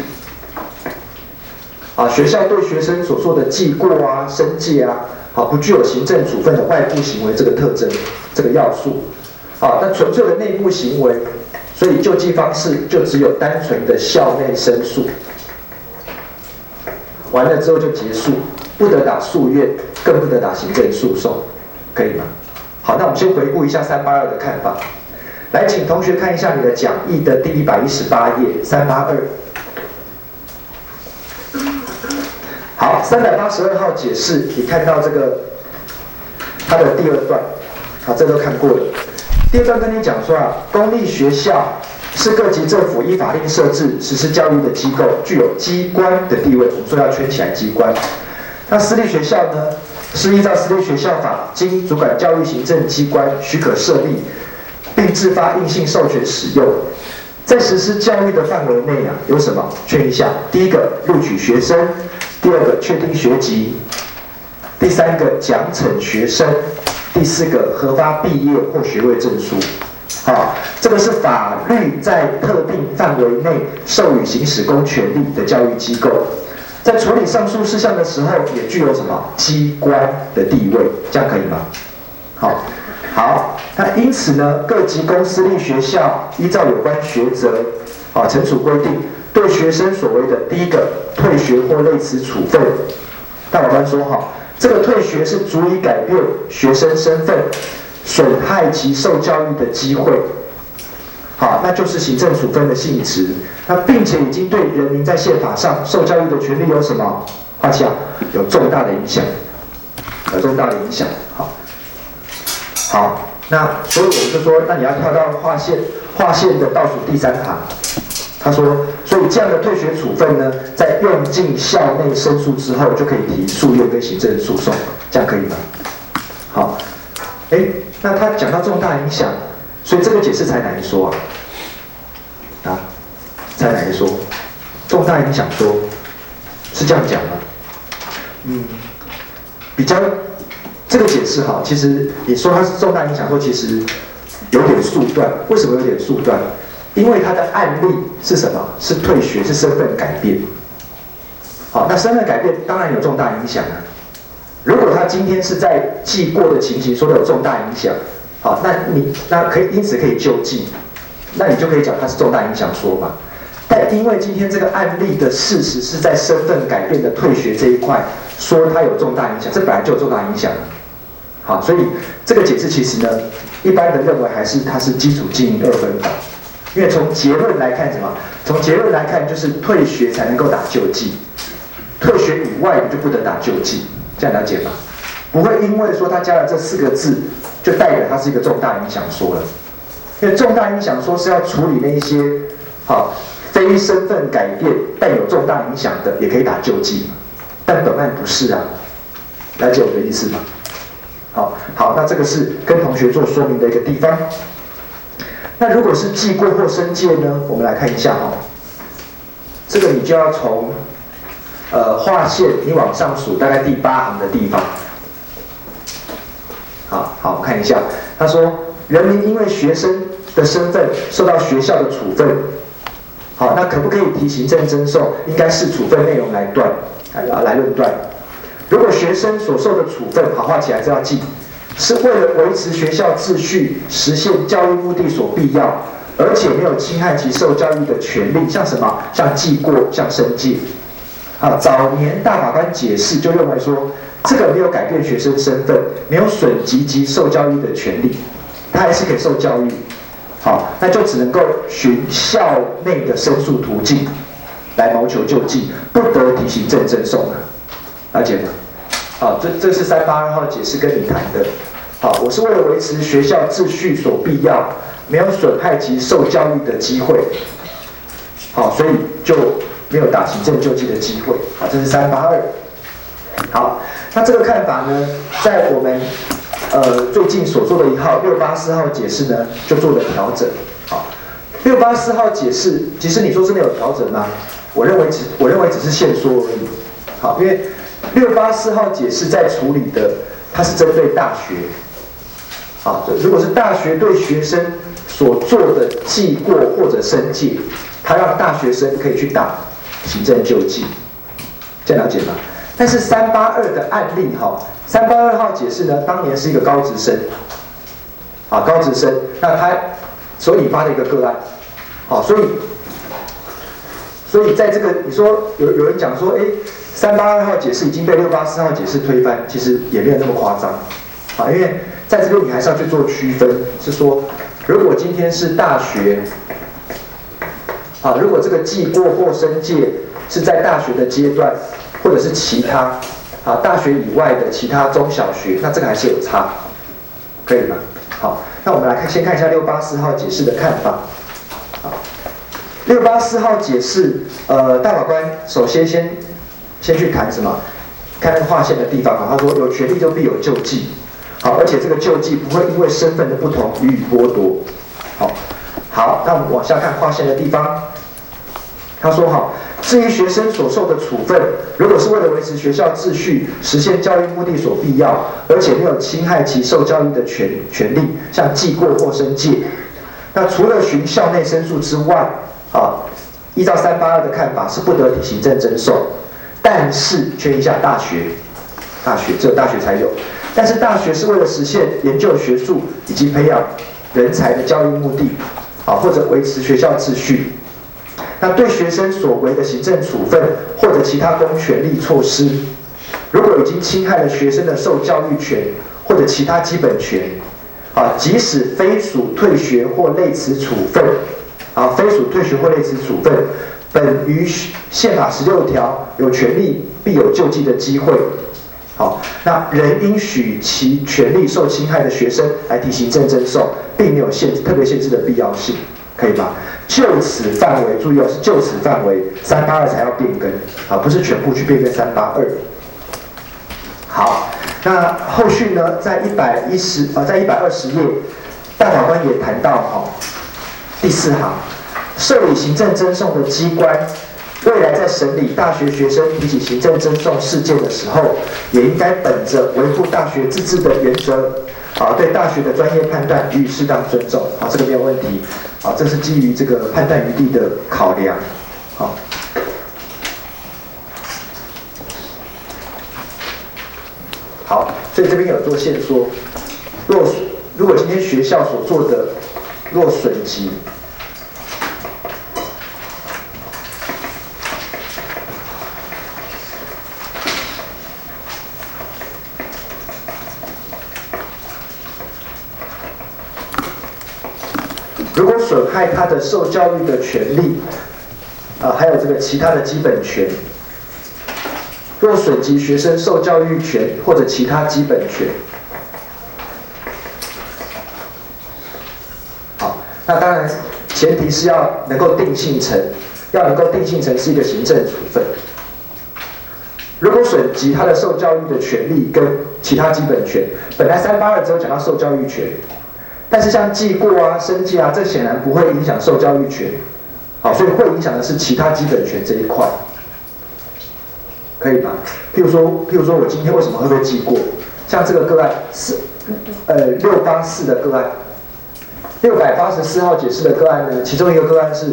啊，学校对学生所做的记过啊、申诫啊，好，不具有行政处分的外部行为这个特征、这个要素。啊，那纯粹的内部行为，所以救济方式就只有单纯的校内申诉，完了之后就结束，不得打诉愿，更不得打行政诉讼，可以吗？好，那我们先回顾一下三八二的看法。来，请同学看一下你的讲义的第一百一十八页，三八二。好，三百八十二号解释，你看到这个它的第二段，好，这都看过了。第二段跟你讲说啊，公立学校是各级政府依法令设置实施教育的机构，具有机关的地位。我们说要圈起来机关。那私立学校呢，是依照私立学校法，经主管教育行政机关许可设立，并自发硬性授权使用。在实施教育的范围内啊，有什么？圈一下。第一个，录取学生。第二个确定学籍，第三个奖惩学生，第四个核发毕业或学位证书。好，这个是法律在特定范围内授予行使公权力的教育机构，在处理上述事项的时候，也具有什么机关的地位？这样可以吗？好，好，那因此呢，各级公私立学校依照有关学则啊惩处规定。对学生所谓的第一个退学或类似处分，大法官说哈，这个退学是足以改变学生身份，损害其受教育的机会，好，那就是行政处分的性质。那并且已经对人民在宪法上受教育的权利有什么画下？有重大的影响，有重大的影响。好，好，那所以我们就说，那你要跳到划线，划线的倒数第三行。他说：“所以这样的退学处分呢，在用尽校内申诉之后，就可以提诉愿跟行政诉讼，这样可以吗？好，哎，那他讲到重大影响，所以这个解释才难说啊？啊，才难说？重大影响说，是这样讲吗？嗯，比较这个解释哈，其实你说它是重大影响，说其实有点速断，为什么有点速断？”因为他的案例是什么？是退学，是身份改变。好，那身份改变当然有重大影响啊。如果他今天是在记过的情形说的有重大影响，好，那你那可以因此可以救济，那你就可以讲它是重大影响说法。但因为今天这个案例的事实是在身份改变的退学这一块，说它有重大影响，这本来就有重大影响。好，所以这个解释其实呢，一般的认为还是它是基础经营二分法，因为从结论来看什么？从结论来看就是退学才能够打救济，退学以外你就不得打救济，这样了解吗？不会因为说他加了这四个字，就代表他是一个重大影响说了，因为重大影响说是要处理那一些好非身份改变但有重大影响的，也可以打救济，但本案不是啊，了解我的意思吗？好，好，那这个是跟同学做说明的一个地方。那如果是记过或申诫呢？我们来看一下哦，这个你就要从呃划线，你往上数，大概第八行的地方。好好看一下，他说，人民因为学生的身份受到学校的处分，好，那可不可以提行政征收？应该是处分内容来断，来来论断。如果学生所受的处分，好画起来是要记，是为了维持学校秩序、实现教育目的所必要，而且没有侵害其受教育的权利，像什么？像记过、像申诫。啊，早年大法官解释就认为说，这个没有改变学生身份，没有损及其受教育的权利，他还是可以受教育。好，那就只能够循校内的申诉途径来谋求救济，不得提行政征收了。了解吗？好，这这是三八二号解释跟你谈的。好，我是为了维持学校秩序所必要，没有损害及受教育的机会。好，所以就没有打行政救济的机会。好，这是三八二。好，那这个看法呢，在我们呃最近所做的一号六八四号解释呢，就做了调整。好，六八四号解释，其实你说真的有调整吗？我认为只我认为只是现说而已。好，因为。六八四号解释在处理的，它是针对大学，啊，如果是大学对学生所做的记过或者申诫，他让大学生可以去打行政救济，这样了解吗？但是三八二的案例哈，三八二号解释呢，当年是一个高职生，啊，高职生，那他所引发的一个个案，好，所以，所以在这个你说有有人讲说，哎。三八二号解释已经被六八四号解释推翻，其实也没有那么夸张，啊，因为在这边你还是要去做区分，是说，如果今天是大学，啊，如果这个记过或申诫是在大学的阶段，或者是其他，啊，大学以外的其他中小学，那这个还是有差，可以吗？好，那我们来看，先看一下六八四号解释的看法，好，六八四号解释，呃，大法官首先先。先去谈什么？看那个划线的地方。他说有权利就必有救济，好，而且这个救济不会因为身份的不同予以剥夺。好，好，那我们往下看划线的地方。他说哈，至于学生所受的处分，如果是为了维持学校秩序、实现教育目的所必要，而且没有侵害其受教育的权权利，像记过或申诫，那除了循校内申诉之外，啊，依照三八二的看法是不得行政征收。但是缺一下大学，大学只有大学才有。但是大学是为了实现研究学术以及培养人才的教育目的，啊，或者维持学校秩序。那对学生所为的行政处分或者其他公权力措施，如果已经侵害了学生的受教育权或者其他基本权，啊，即使非属退学或类似处分，啊，非属退学或类似处分。本于宪法十六条有权利必有救济的机会，好，那人应许其权利受侵害的学生来提行政征收，并没有限特别限制的必要性，可以吧？就此范围，注意哦，是就此范围，三八二才要变更，啊，不是全部去变更三八二。好，那后续呢，在一百一十啊，在一百二十页，大法官也谈到哈，第四行。受理行政赠送的机关，未来在审理大学学生提起行政赠送事件的时候，也应该本着维护大学自治的原则，啊，对大学的专业判断予以适当尊重，啊，这个没有问题，啊，这是基于这个判断余地的考量，好，好，所以这边有做线说，若如果今天学校所做的若损及。如果损害他的受教育的权利，啊，还有这个其他的基本权，若损及学生受教育权或者其他基本权，好，那当然前提是要能够定性成，要能够定性成是一个行政处分。如果损及他的受教育的权利跟其他基本权，本来三八二只有讲到受教育权，但是像记过啊、生计啊，这显然不会影响受教育权，好，所以会影响的是其他基本权这一块，可以吗？譬如说，譬如说我今天为什么会被记过？像这个个案四，呃，六八四的个案，六百八十四号解释的个案呢，其中一个个案是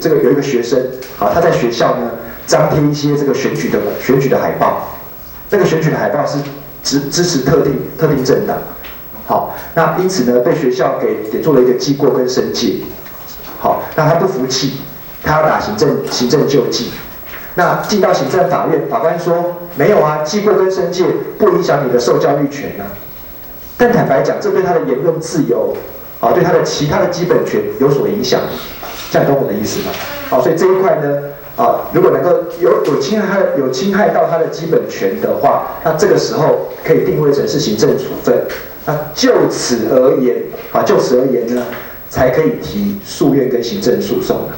这个有一个学生，好，他在学校呢。张贴一些这个选举的选举的海报，这个选举的海报是支支持特定特定政党，好，那因此呢被学校给给做了一个记过跟申诫，好，那他不服气，他要打行政行政救济，那进到行政法院，法官说没有啊，记过跟申诫不影响你的受教育权啊，但坦白讲，这对他的言论自由啊，对他的其他的基本权有所影响，这样懂我的意思吗？好，所以这一块呢。啊，如果能够有有侵害有侵害到他的基本权的话，那这个时候可以定位成是行政处分。那就此而言，啊，就此而言呢，才可以提诉愿跟行政诉讼的，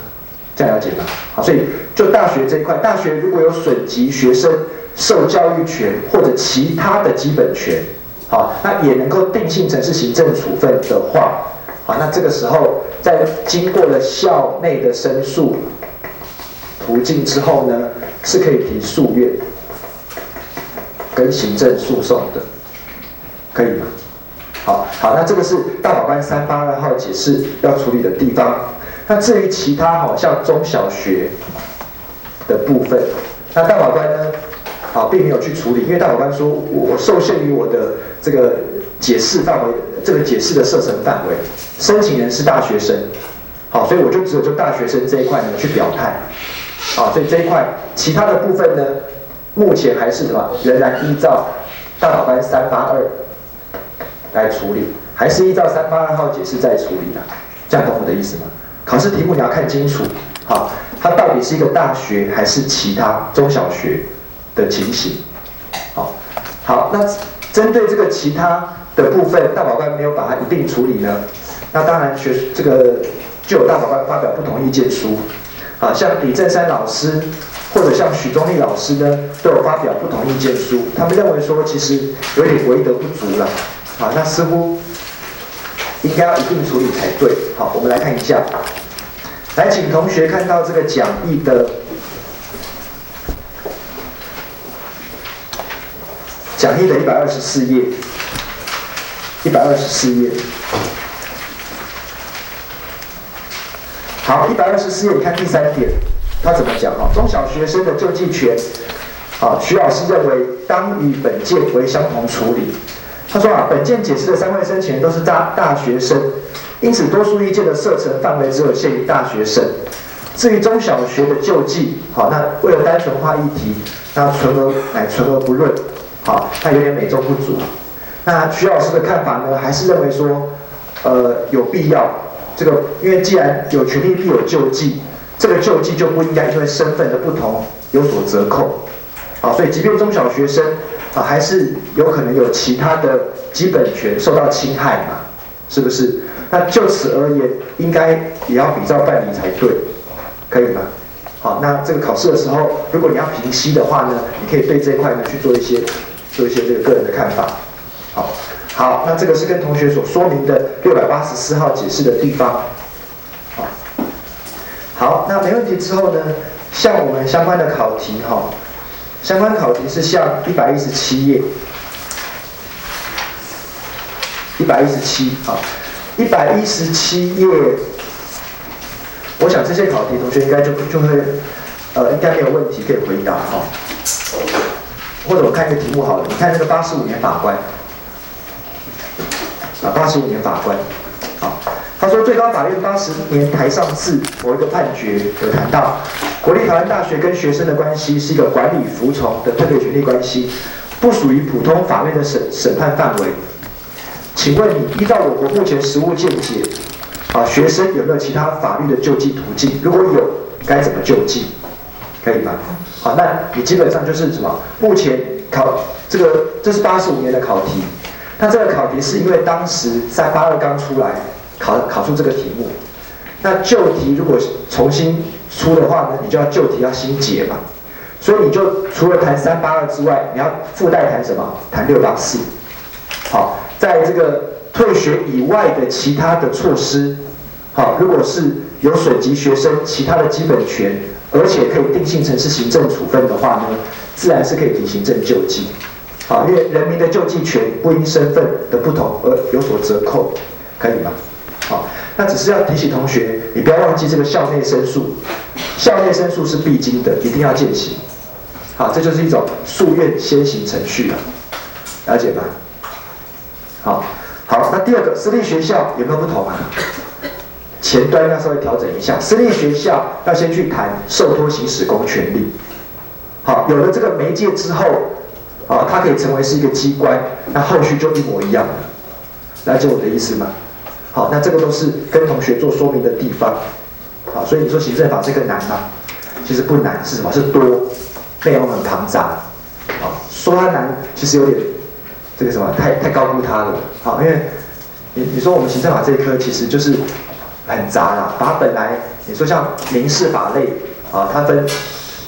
这样了解吗？好，所以就大学这一块，大学如果有损及学生受教育权或者其他的基本权，好，那也能够定性成是行政处分的话，好，那这个时候在经过了校内的申诉。途径之后呢，是可以提诉愿跟行政诉讼的，可以吗？好，好，那这个是大法官三八二号解释要处理的地方。那至于其他好像中小学的部分，那大法官呢，啊，并没有去处理，因为大法官说我受限于我的这个解释范围，这个解释的射程范围，申请人是大学生，好，所以我就只有就大学生这一块呢去表态。啊，所以这一块其他的部分呢，目前还是什么？仍然依照大法官三八二来处理，还是依照三八二号解释在处理的，这样懂我的意思吗？考试题目你要看清楚，好，它到底是一个大学还是其他中小学的情形？好，好，那针对这个其他的部分，大法官没有把它一并处理呢？那当然学这个就有大法官发表不同意见书。啊，像李正山老师，或者像许宗立老师呢，都有发表不同意见书。他们认为说，其实有点为德不足了。啊，那似乎应该要一并处理才对。好，我们来看一下，来请同学看到这个讲义的讲义的一百二十四页，一百二十四页。好，一百二十四页，你看第三点，他怎么讲？哈，中小学生的救济权，啊，徐老师认为当与本件为相同处理。他说啊，本件解释的三位申请人都是大大学生，因此多数意见的射程范围只有限于大学生。至于中小学的救济，好，那为了单纯化议题，那存而乃存而不论，好，他有点美中不足。那徐老师的看法呢，还是认为说，呃，有必要。这个，因为既然有权利必有救济，这个救济就不应该因为身份的不同有所折扣，好，所以即便中小学生啊，还是有可能有其他的基本权受到侵害嘛，是不是？那就此而言，应该也要比照办理才对，可以吗？好，那这个考试的时候，如果你要平息的话呢，你可以对这一块呢去做一些做一些这个个人的看法，好。好，那这个是跟同学所说明的六百八十四号解释的地方。好，好，那没问题之后呢，像我们相关的考题哈，相关考题是像一百一十七页，一百一十七啊，一百一十七页，我想这些考题同学应该就就会，呃，应该没有问题可以回答啊。或者我看一个题目好了，你看那个八十五年法官。啊，八十五年法官，好，他说最高法院八十年台上字某一个判决有谈到，国立台湾大学跟学生的关系是一个管理服从的特别权利关系，不属于普通法院的审审判范围。请问你依照我国目前实务见解，啊，学生有没有其他法律的救济途径？如果有，该怎么救济？可以吗？好，那你基本上就是什么？目前考这个，这是八十五年的考题。那这个考题是因为当时三八二刚出来，考考出这个题目。那旧题如果重新出的话呢，你就要旧题要新解嘛。所以你就除了谈三八二之外，你要附带谈什么？谈六八四。好，在这个退学以外的其他的措施，好，如果是有损及学生其他的基本权，而且可以定性成是行政处分的话呢，自然是可以提行政救济。好，因为人民的救济权不因身份的不同而有所折扣，可以吗？好，那只是要提醒同学，你不要忘记这个校内申诉，校内申诉是必经的，一定要践行。好，这就是一种诉愿先行程序了，了解吗？好，好，那第二个，私立学校有没有不同啊？前端要稍微调整一下，私立学校要先去谈受托行使公权力。好，有了这个媒介之后。啊，它可以成为是一个机关，那后续就一模一样了，了解我的意思吗？好，那这个都是跟同学做说明的地方。好，所以你说行政法这个难吗？其实不难，是什么？是多，内容很庞杂。好，说它难，其实有点这个什么，太太高估它了。好，因为你你说我们行政法这一科其实就是很杂啦，把本来你说像民事法类啊，它分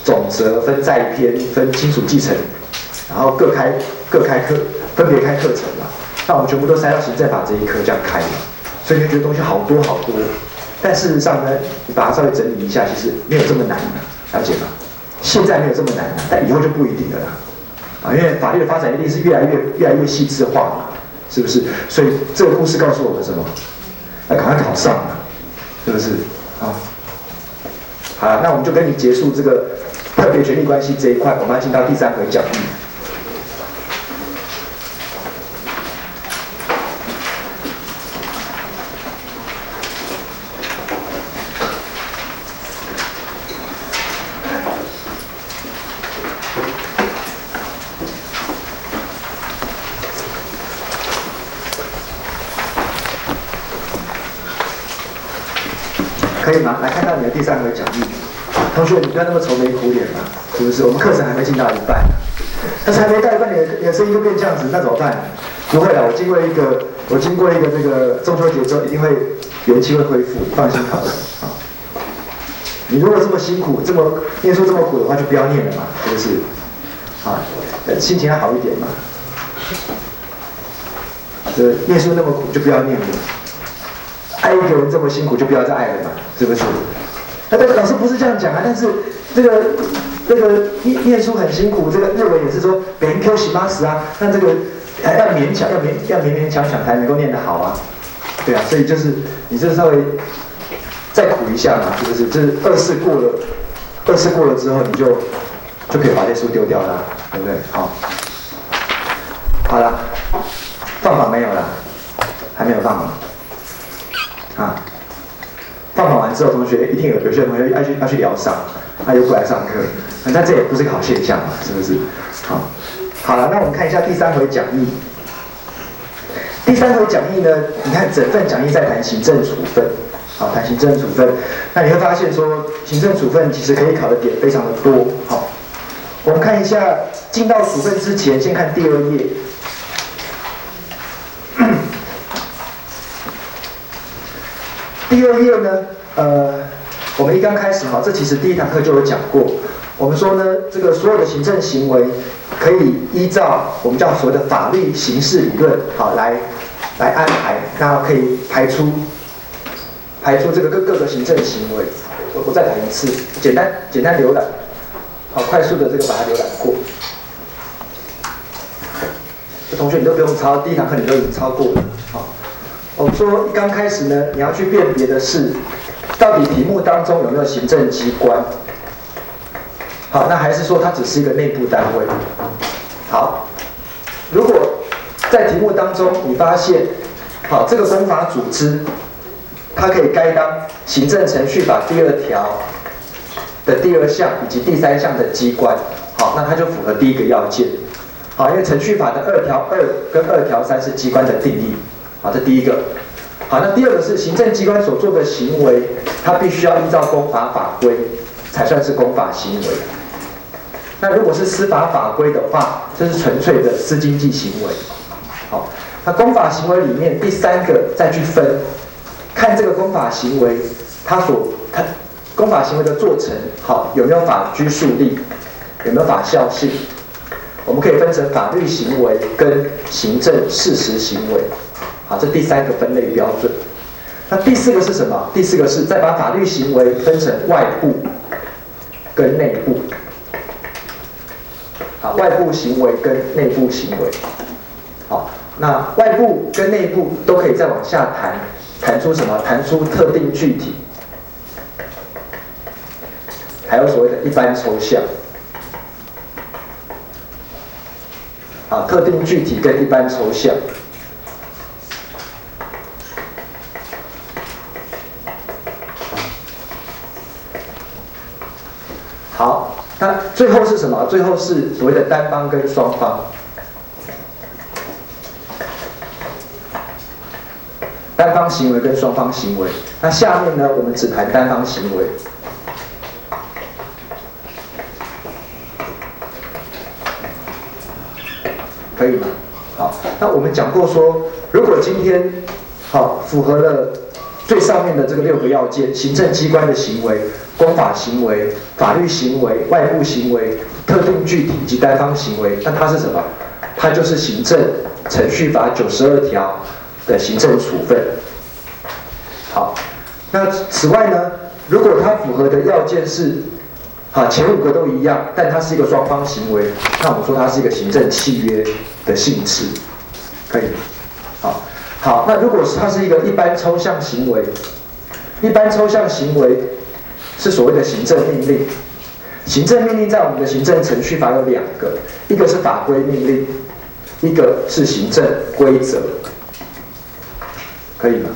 总则、分债篇、分亲属继承。然后各开各开课，分别开课程嘛。那我们全部都塞到行政法这一科这样开嘛，所以就觉得东西好多好多。但事实上呢，你把它稍微整理一下，其实没有这么难了解吗？现在没有这么难，但以后就不一定了啦。啊，因为法律的发展一定是越来越越来越细致化嘛，是不是？所以这个故事告诉我们什么？要赶快考上啊，是不是？啊，好，那我们就跟你结束这个特别权利关系这一块，我们要进到第三回讲义。来看到你的第三个讲义，同学，你不要那么愁眉苦脸嘛，是不是？我们课程还没进到一半，但是还没到一半，你的你的声音就变这样子，那怎么办？不会了，我经过一个，我经过一个这个中秋节之后，一定会元气会恢复，放心好了。啊，你如果这么辛苦，这么念书这么苦的话，就不要念了嘛，是不是？啊，心情要好一点嘛。这念书那么苦，就不要念了。爱一个人这么辛苦，就不要再爱了嘛，是不是？这个老师不是这样讲啊，但是这个这个念念书很辛苦，这个日文也是说别人 Q 西马死啊，那这个还要勉强，要勉要勉勉强强才能够念得好啊，对啊，所以就是你这稍微再苦一下嘛，是不是？就是二试过了，二试过了之后，你就就可以把这书丢掉了，对不对？好，好了，放榜没有了，还没有放榜。啊，放榜完之后，同学一定有有些同学要去要去疗伤，他又不来上课，那这也不是个好现象嘛，是不是？好，好了，那我们看一下第三回讲义。第三回讲义呢，你看整份讲义在谈行政处分，好，谈行政处分，那你会发现说，行政处分其实可以考的点非常的多。好，我们看一下进到处分之前，先看第二页。第二页呢，呃，我们一刚开始哈，这其实第一堂课就有讲过。我们说呢，这个所有的行政行为可以依照我们叫所谓的法律形式理论，好来来安排，那可以排出排出这个各各个行政行为。我我再谈一次，简单简单浏览，好快速的这个把它浏览过。这同学你都不用抄，第一堂课你都已经抄过了，好。我说刚开始呢，你要去辨别的是，到底题目当中有没有行政机关？好，那还是说它只是一个内部单位？好，如果在题目当中你发现，好，这个公法组织，它可以该当行政程序法第二条的第二项以及第三项的机关，好，那它就符合第一个要件。好，因为程序法的二条二跟二条三是机关的定义。好，这第一个。好，那第二个是行政机关所做的行为，它必须要依照公法法规才算是公法行为。那如果是司法法规的话，这是纯粹的私经济行为。好，那公法行为里面第三个再去分，看这个公法行为它所它公法行为的做成好有没有法拘束力，有没有法效性。我们可以分成法律行为跟行政事实行为，好，这第三个分类标准。那第四个是什么？第四个是再把法律行为分成外部跟内部，好，外部行为跟内部行为，好，那外部跟内部都可以再往下谈，谈出什么？谈出特定具体，还有所谓的一般抽象。啊，特定具体跟一般抽象。好，那最后是什么？最后是所谓的单方跟双方。单方行为跟双方行为。那下面呢，我们只谈单方行为。可以吗？好，那我们讲过说，如果今天好符合了最上面的这个六个要件：行政机关的行为、公法行为、法律行为、外部行为、特定具体及单方行为，那它是什么？它就是行政程序法九十二条的行政处分。好，那此外呢，如果它符合的要件是。啊，前五个都一样，但它是一个双方行为，那我们说它是一个行政契约的性质，可以。好，好，那如果是它是一个一般抽象行为，一般抽象行为是所谓的行政命令。行政命令在我们的行政程序法有两个，一个是法规命令，一个是行政规则，可以吗？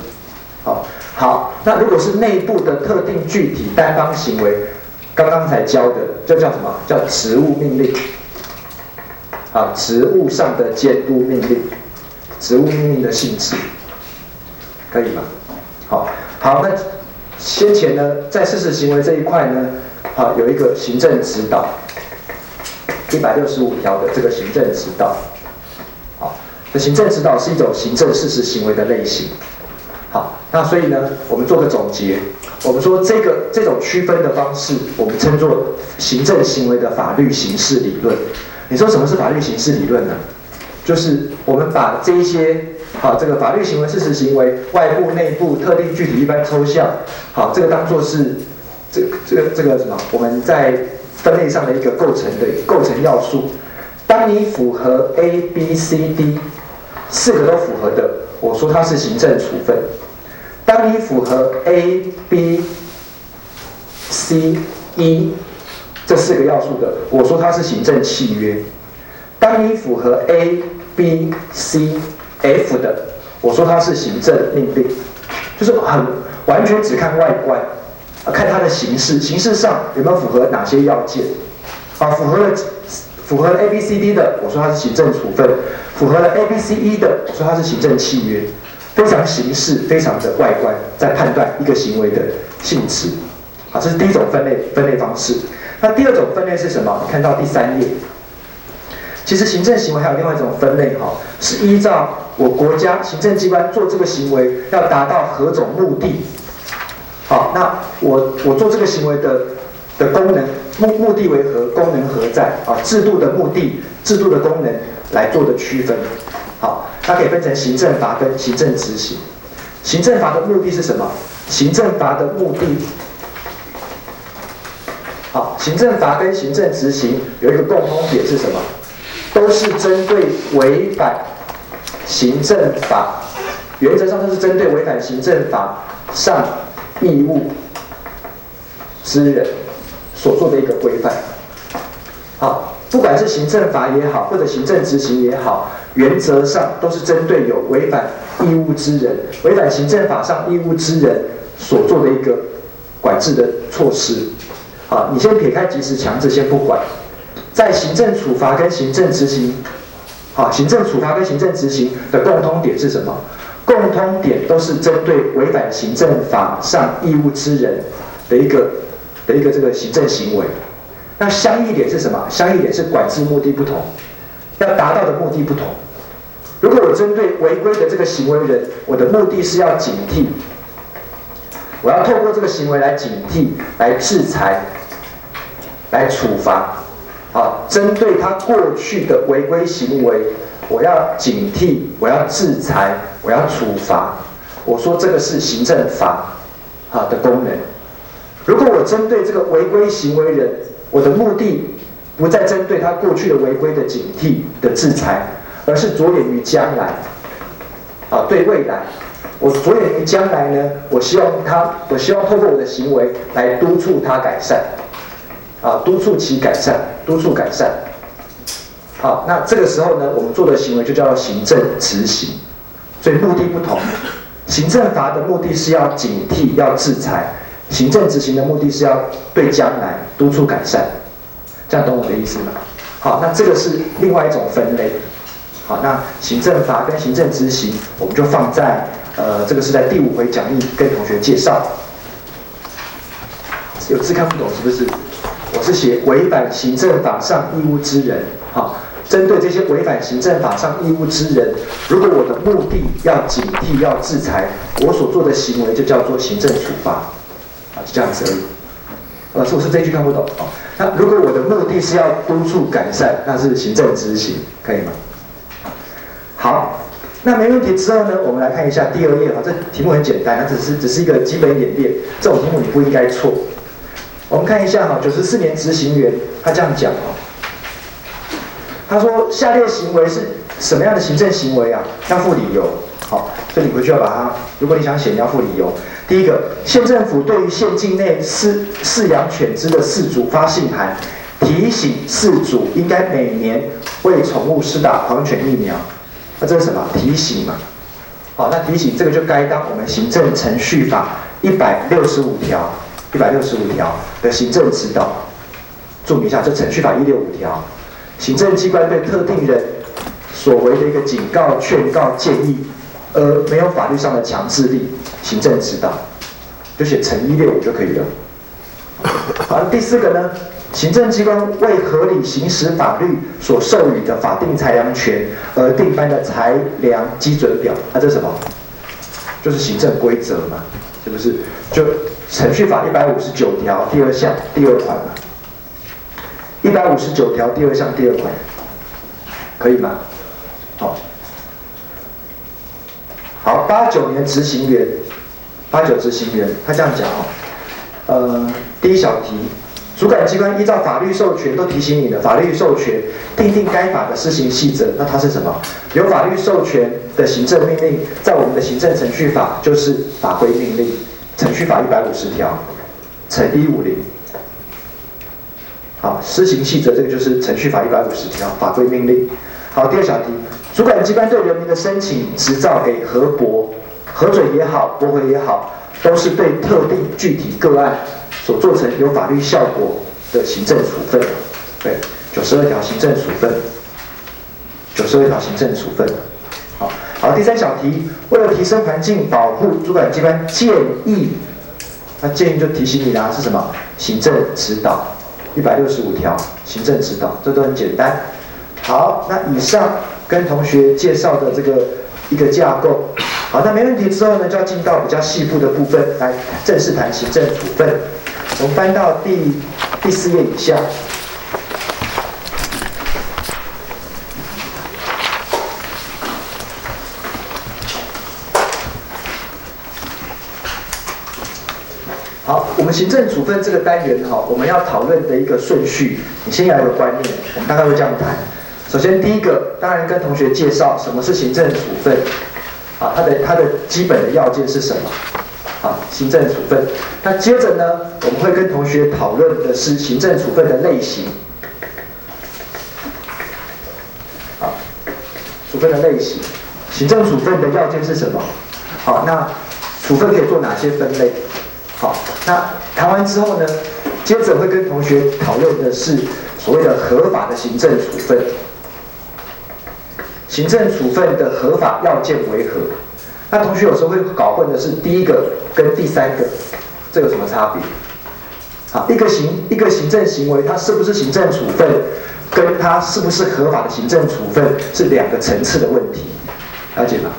好，好，那如果是内部的特定具体单方行为。刚刚才教的，这叫什么？叫职务命令。啊，职务上的监督命令，职务命令的性质，可以吗？好，好，那先前呢，在事实行为这一块呢，好，有一个行政指导，一百六十五条的这个行政指导。好，那行政指导是一种行政事实行为的类型。好，那所以呢，我们做个总结。我们说这个这种区分的方式，我们称作行政行为的法律形式理论。你说什么是法律形式理论呢？就是我们把这一些好这个法律行为、事实行为、外部、内部、特定、具体、一般、抽象，好这个当做是这这个这个什么？我们在分类上的一个构成的构成要素。当你符合 A、B、C、D 四个都符合的，我说它是行政处分。当你符合 A、B、C、E 这四个要素的，我说它是行政契约；当你符合 A、B、C、F 的，我说它是行政命令。就是很完全只看外观，看它的形式，形式上有没有符合哪些要件？啊，符合了符合了 A、B、C、D 的，我说它是行政处分；符合了 A、B、C、E 的，我说它是行政契约。非常形式，非常的外观，在判断一个行为的性质。好，这是第一种分类分类方式。那第二种分类是什么？看到第三页。其实行政行为还有另外一种分类，哈，是依照我国家行政机关做这个行为要达到何种目的。好，那我我做这个行为的的功能目目的为何？功能何在？啊，制度的目的、制度的功能来做的区分。好。它可以分成行政罚跟行政执行。行政罚的目的是什么？行政罚的目的，好，行政罚跟行政执行有一个共通点是什么？都是针对违反行政法，原则上都是针对违反行政法上义务之人所做的一个规范。好。不管是行政法也好，或者行政执行也好，原则上都是针对有违反义务之人、违反行政法上义务之人所做的一个管制的措施。好，你先撇开及时强制，先不管，在行政处罚跟行政执行，好，行政处罚跟行政执行的共通点是什么？共通点都是针对违反行政法上义务之人的一个的一个这个行政行为。那相异点是什么？相异点是管制目的不同，要达到的目的不同。如果我针对违规的这个行为人，我的目的是要警惕，我要透过这个行为来警惕、来制裁、来处罚。啊，针对他过去的违规行为，我要警惕，我要制裁，我要处罚。我说这个是行政法啊的功能。如果我针对这个违规行为人，我的目的不再针对他过去的违规的警惕的制裁，而是着眼于将来。啊，对未来，我着眼于将来呢？我希望他，我希望透过我的行为来督促他改善。啊，督促其改善，督促改善。好，那这个时候呢，我们做的行为就叫做行政执行，所以目的不同。行政罚的目的是要警惕、要制裁；行政执行的目的是要对将来督促改善。这样懂我的意思吗？好，那这个是另外一种分类。好，那行政罚跟行政执行，我们就放在呃，这个是在第五回讲义跟同学介绍。有字看不懂是不是？是写违反行政法上义务之人，好，针对这些违反行政法上义务之人，如果我的目的要警惕、要制裁，我所做的行为就叫做行政处罚，啊，就这样子而已。老师，我是这句看不懂啊。那如果我的目的是要督促改善，那是行政执行，可以吗？好，那没问题之后呢，我们来看一下第二页哈，这题目很简单，它只是只是一个基本演练，这种题目你不应该错。我们看一下哈，九十四年执行员他这样讲哦，他说下列行为是什么样的行政行为啊？要附理由，好，所以你回去要把它，如果你想写，你要附理由。第一个，县政府对于县境内饲饲养犬只的饲主发信函，提醒饲主应该每年为宠物施打狂犬疫苗。那这是什么？提醒嘛。好，那提醒这个就该当我们行政程序法一百六十五条。一百六十五条的行政指导，注明一下，这程序法一六五条，行政机关对特定人所为的一个警告、劝告、建议，而没有法律上的强制力，行政指导，就写成一六五就可以了。好，第四个呢，行政机关为合理行使法律所授予的法定裁量权而定颁的裁量基准表，那这什么？就是行政规则嘛，是不是？就。程序法一百五十九条第二项第二款嘛，一百五十九条第二项第二款，可以吗？好，好，八九年执行员，八九执行员，他这样讲哦，呃，第一小题，主管机关依照法律授权都提醒你的法律授权，订定该法的施行细则，那它是什么？有法律授权的行政命令，在我们的行政程序法就是法规命令。程序法一百五十条，乘一五零。好，施行细则这个就是程序法一百五十条法规命令。好，第二小题，主管机关对人民的申请执照给核驳、核准也好，驳回也好，都是对特定具体个案所做成有法律效果的行政处分。对，九十二条行政处分，九十二条行政处分。好。好，第三小题，为了提升环境保护，主管机关建议，那建议就提醒你啦，是什么？行政指导，一百六十五条，行政指导，这都很简单。好，那以上跟同学介绍的这个一个架构，好，那没问题之后呢，就要进到比较细部的部分来正式谈行政处分。我们翻到第第四页以下。我们行政处分这个单元哈，我们要讨论的一个顺序，你先要有个观念，我们大概会这样谈。首先第一个，当然跟同学介绍什么是行政处分，啊，它的它的基本的要件是什么？啊，行政处分。那接着呢，我们会跟同学讨论的是行政处分的类型。啊，处分的类型，行政处分的要件是什么？好，那处分可以做哪些分类？好，那谈完之后呢，接着会跟同学讨论的是所谓的合法的行政处分。行政处分的合法要件为何？那同学有时候会搞混的是第一个跟第三个，这有什么差别？好，一个行一个行政行为，它是不是行政处分，跟它是不是合法的行政处分是两个层次的问题，了解吗？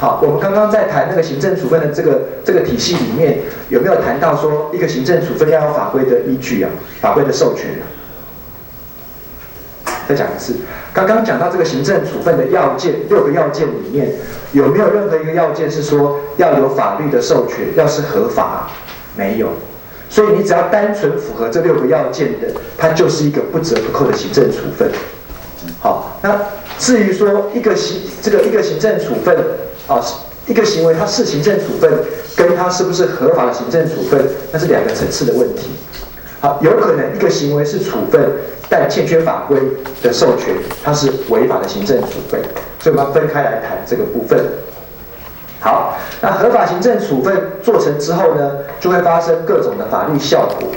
好，我们刚刚在谈那个行政处分的这个这个体系里面，有没有谈到说一个行政处分要有法规的依据啊，法规的授权啊？再讲一次，刚刚讲到这个行政处分的要件，六个要件里面有没有任何一个要件是说要有法律的授权，要是合法？没有，所以你只要单纯符合这六个要件的，它就是一个不折不扣的行政处分。好，那至于说一个行这个一个行政处分。啊，一个行为它是行政处分，跟它是不是合法的行政处分，那是两个层次的问题。好，有可能一个行为是处分，但欠缺法规的授权，它是违法的行政处分，所以我们要分开来谈这个部分。好，那合法行政处分做成之后呢，就会发生各种的法律效果。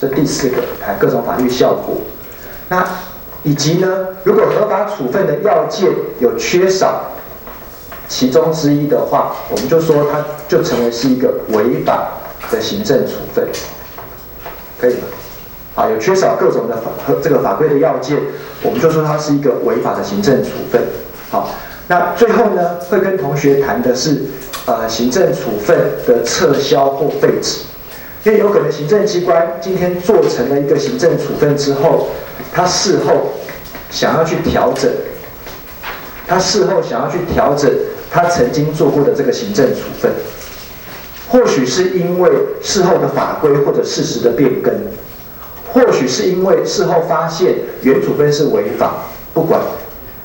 这第四个谈各种法律效果。那以及呢，如果合法处分的要件有缺少。其中之一的话，我们就说它就成为是一个违法的行政处分，可以吗？啊，有缺少各种的法和这个法规的要件，我们就说它是一个违法的行政处分。好，那最后呢，会跟同学谈的是呃行政处分的撤销或废止，因为有可能行政机关今天做成了一个行政处分之后，他事后想要去调整，他事后想要去调整。他曾经做过的这个行政处分，或许是因为事后的法规或者事实的变更，或许是因为事后发现原处分是违法，不管，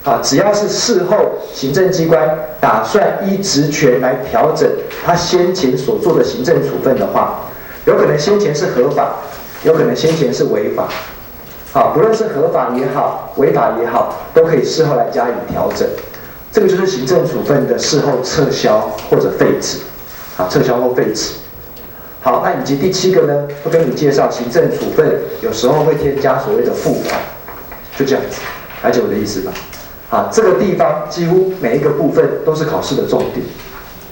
啊，只要是事后行政机关打算依职权来调整他先前所做的行政处分的话，有可能先前是合法，有可能先前是违法，啊，不论是合法也好，违法也好，都可以事后来加以调整。这个就是行政处分的事后撤销或者废止，啊，撤销或废止。好，那以及第七个呢，会跟你介绍行政处分有时候会添加所谓的付款，就这样子，了解我的意思吧？好，这个地方几乎每一个部分都是考试的重点，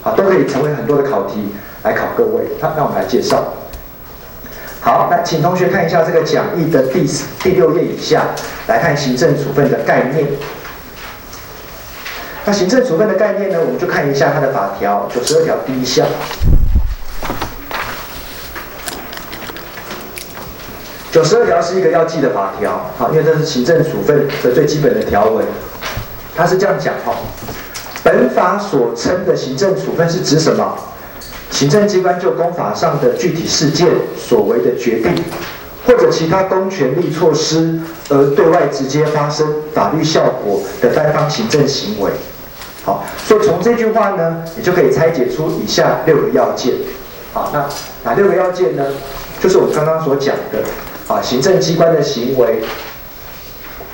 好，都可以成为很多的考题来考各位。那那我们来介绍。好，那请同学看一下这个讲义的第第六页以下，来看行政处分的概念。那行政处分的概念呢？我们就看一下它的法条九十二条第一项。九十二条是一个要记的法条，好，因为这是行政处分的最基本的条文。它是这样讲哈：本法所称的行政处分是指什么？行政机关就公法上的具体事件所为的决定，或者其他公权力措施而对外直接发生法律效果的单方行政行为。好，所以从这句话呢，你就可以拆解出以下六个要件。好，那哪六个要件呢？就是我刚刚所讲的，啊，行政机关的行为、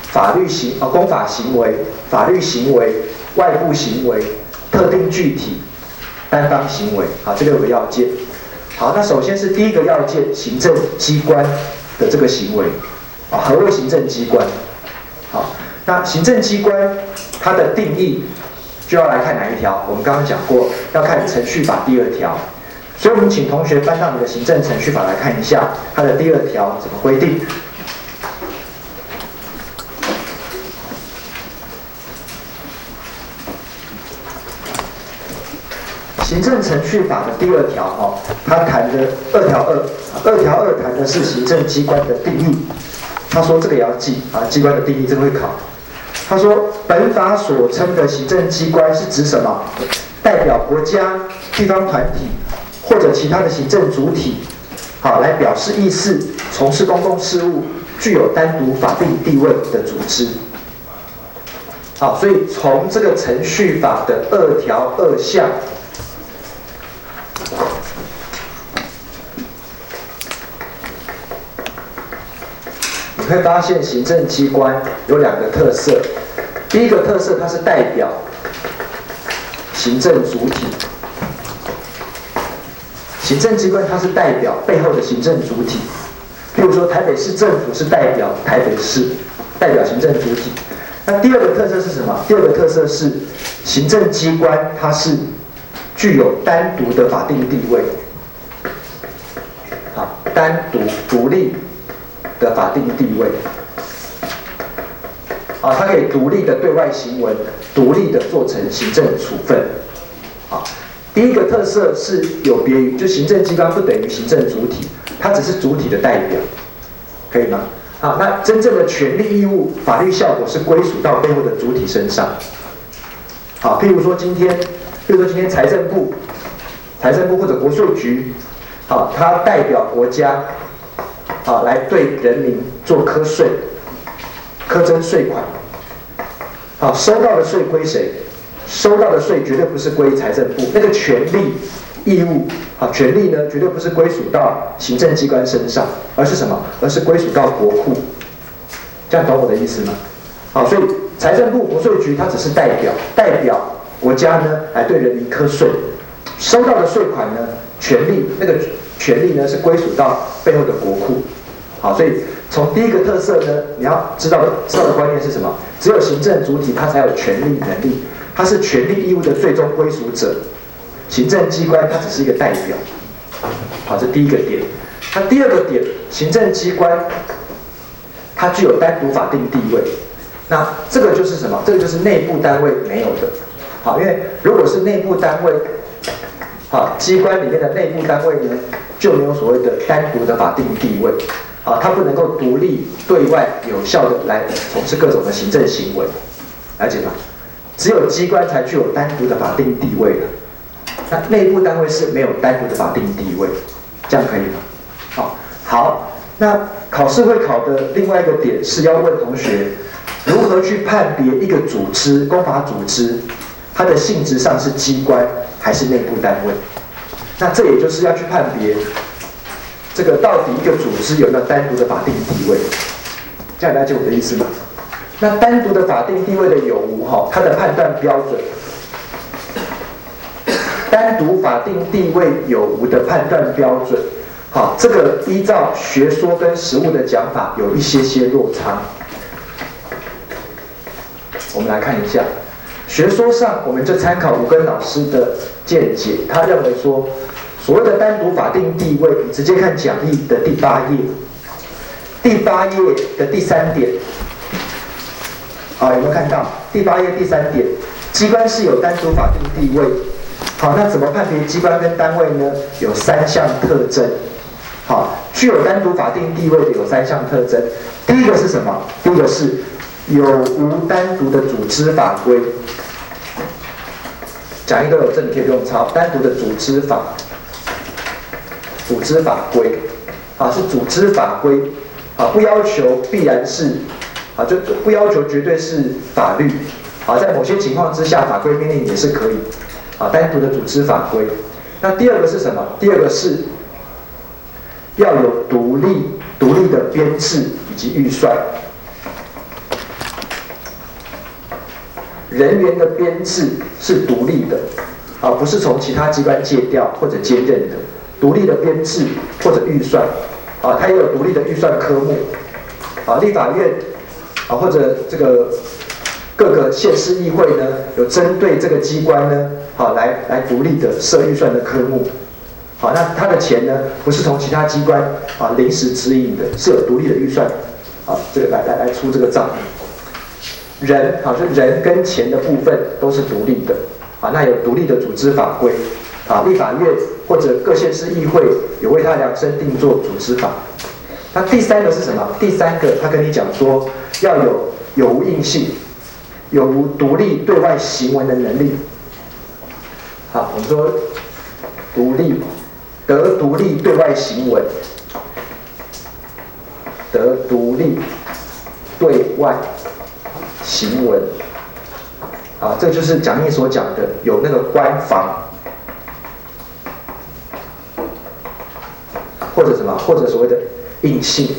法律行啊公法行为、法律行为、外部行为、特定具体、单方行为。好，这六个要件。好，那首先是第一个要件，行政机关的这个行为。啊，何谓行政机关？好，那行政机关它的定义。就要来看哪一条？我们刚刚讲过，要看程序法第二条，所以我们请同学翻到你的行政程序法来看一下，它的第二条怎么规定？行政程序法的第二条，哦，它谈的二条二，二条二谈的是行政机关的定义。他说这个也要记啊，机关的定义这个会考。他说：“本法所称的行政机关是指什么？代表国家、地方团体或者其他的行政主体，好来表示意思，从事公共事务，具有单独法定地位的组织。好，所以从这个程序法的二条二项。”你会发现行政机关有两个特色，第一个特色它是代表行政主体，行政机关它是代表背后的行政主体，比如说台北市政府是代表台北市，代表行政主体。那第二个特色是什么？第二个特色是行政机关它是具有单独的法定地位，好，单独独立的法定地位，啊，它可以独立的对外行文，独立的做成行政处分，啊，第一个特色是有别于，就行政机关不等于行政主体，它只是主体的代表，可以吗？啊，那真正的权利义务、法律效果是归属到背后的主体身上。好，譬如说今天，譬如说今天财政部、财政部或者国税局，好，它代表国家，好来对人民做课税、苛征税款。好，收到的税归谁？收到的税绝对不是归财政部，那个权利、义务，好，权利呢绝对不是归属到行政机关身上，而是什么？而是归属到国库。这样懂我的意思吗？好，所以。财政部、国税局，它只是代表代表国家呢来对人民课税，收到的税款呢，权利那个权利呢是归属到背后的国库。好，所以从第一个特色呢，你要知道知道的观念是什么？只有行政主体它才有权利能力，它是权利义务的最终归属者，行政机关它只是一个代表。好，这第一个点。那第二个点，行政机关它具有单独法定地位。那这个就是什么？这个就是内部单位没有的，好，因为如果是内部单位，好，机关里面的内部单位呢，就没有所谓的单独的法定地位，啊，它不能够独立对外有效的来从事各种的行政行为，了解吗？只有机关才具有单独的法定地位的，那内部单位是没有单独的法定地位，这样可以吗？好，好，那考试会考的另外一个点是要问同学。如何去判别一个组织、公法组织，它的性质上是机关还是内部单位？那这也就是要去判别这个到底一个组织有没有单独的法定地位？这样了解我的意思吗？那单独的法定地位的有无哈，它的判断标准，单独法定地位有无的判断标准，好，这个依照学说跟实务的讲法有一些些落差。我们来看一下，学说上我们就参考吴根老师的见解，他认为说，所谓的单独法定地位，你直接看讲义的第八页，第八页的第三点，啊，有没有看到？第八页第三点，机关是有单独法定地位，好，那怎么判别机关跟单位呢？有三项特征，好，具有单独法定地位的有三项特征，第一个是什么？第一个是。有无单独的组织法规？讲义都有，这你可以不用抄。单独的组织法、组织法规，啊，是组织法规，啊，不要求必然是，啊，就不要求绝对是法律，啊，在某些情况之下，法规命令也是可以，啊，单独的组织法规。那第二个是什么？第二个是要有独立、独立的编制以及预算。人员的编制是独立的，啊，不是从其他机关借调或者兼任的，独立的编制或者预算，啊，它也有独立的预算科目，啊，立法院，啊，或者这个各个县市议会呢，有针对这个机关呢，好来来独立的设预算的科目，好，那它的钱呢，不是从其他机关啊临时指引的，是有独立的预算，啊，这个来来来出这个账。人啊，就人跟钱的部分都是独立的啊，那有独立的组织法规啊，立法院或者各县市议会有为他量身定做组织法。那第三个是什么？第三个他跟你讲说要有有无硬性，有无独立对外行文的能力。好，我们说独立得独立对外行文，得独立对外。行文，啊，这就是讲义所讲的，有那个官方，或者什么，或者所谓的硬性。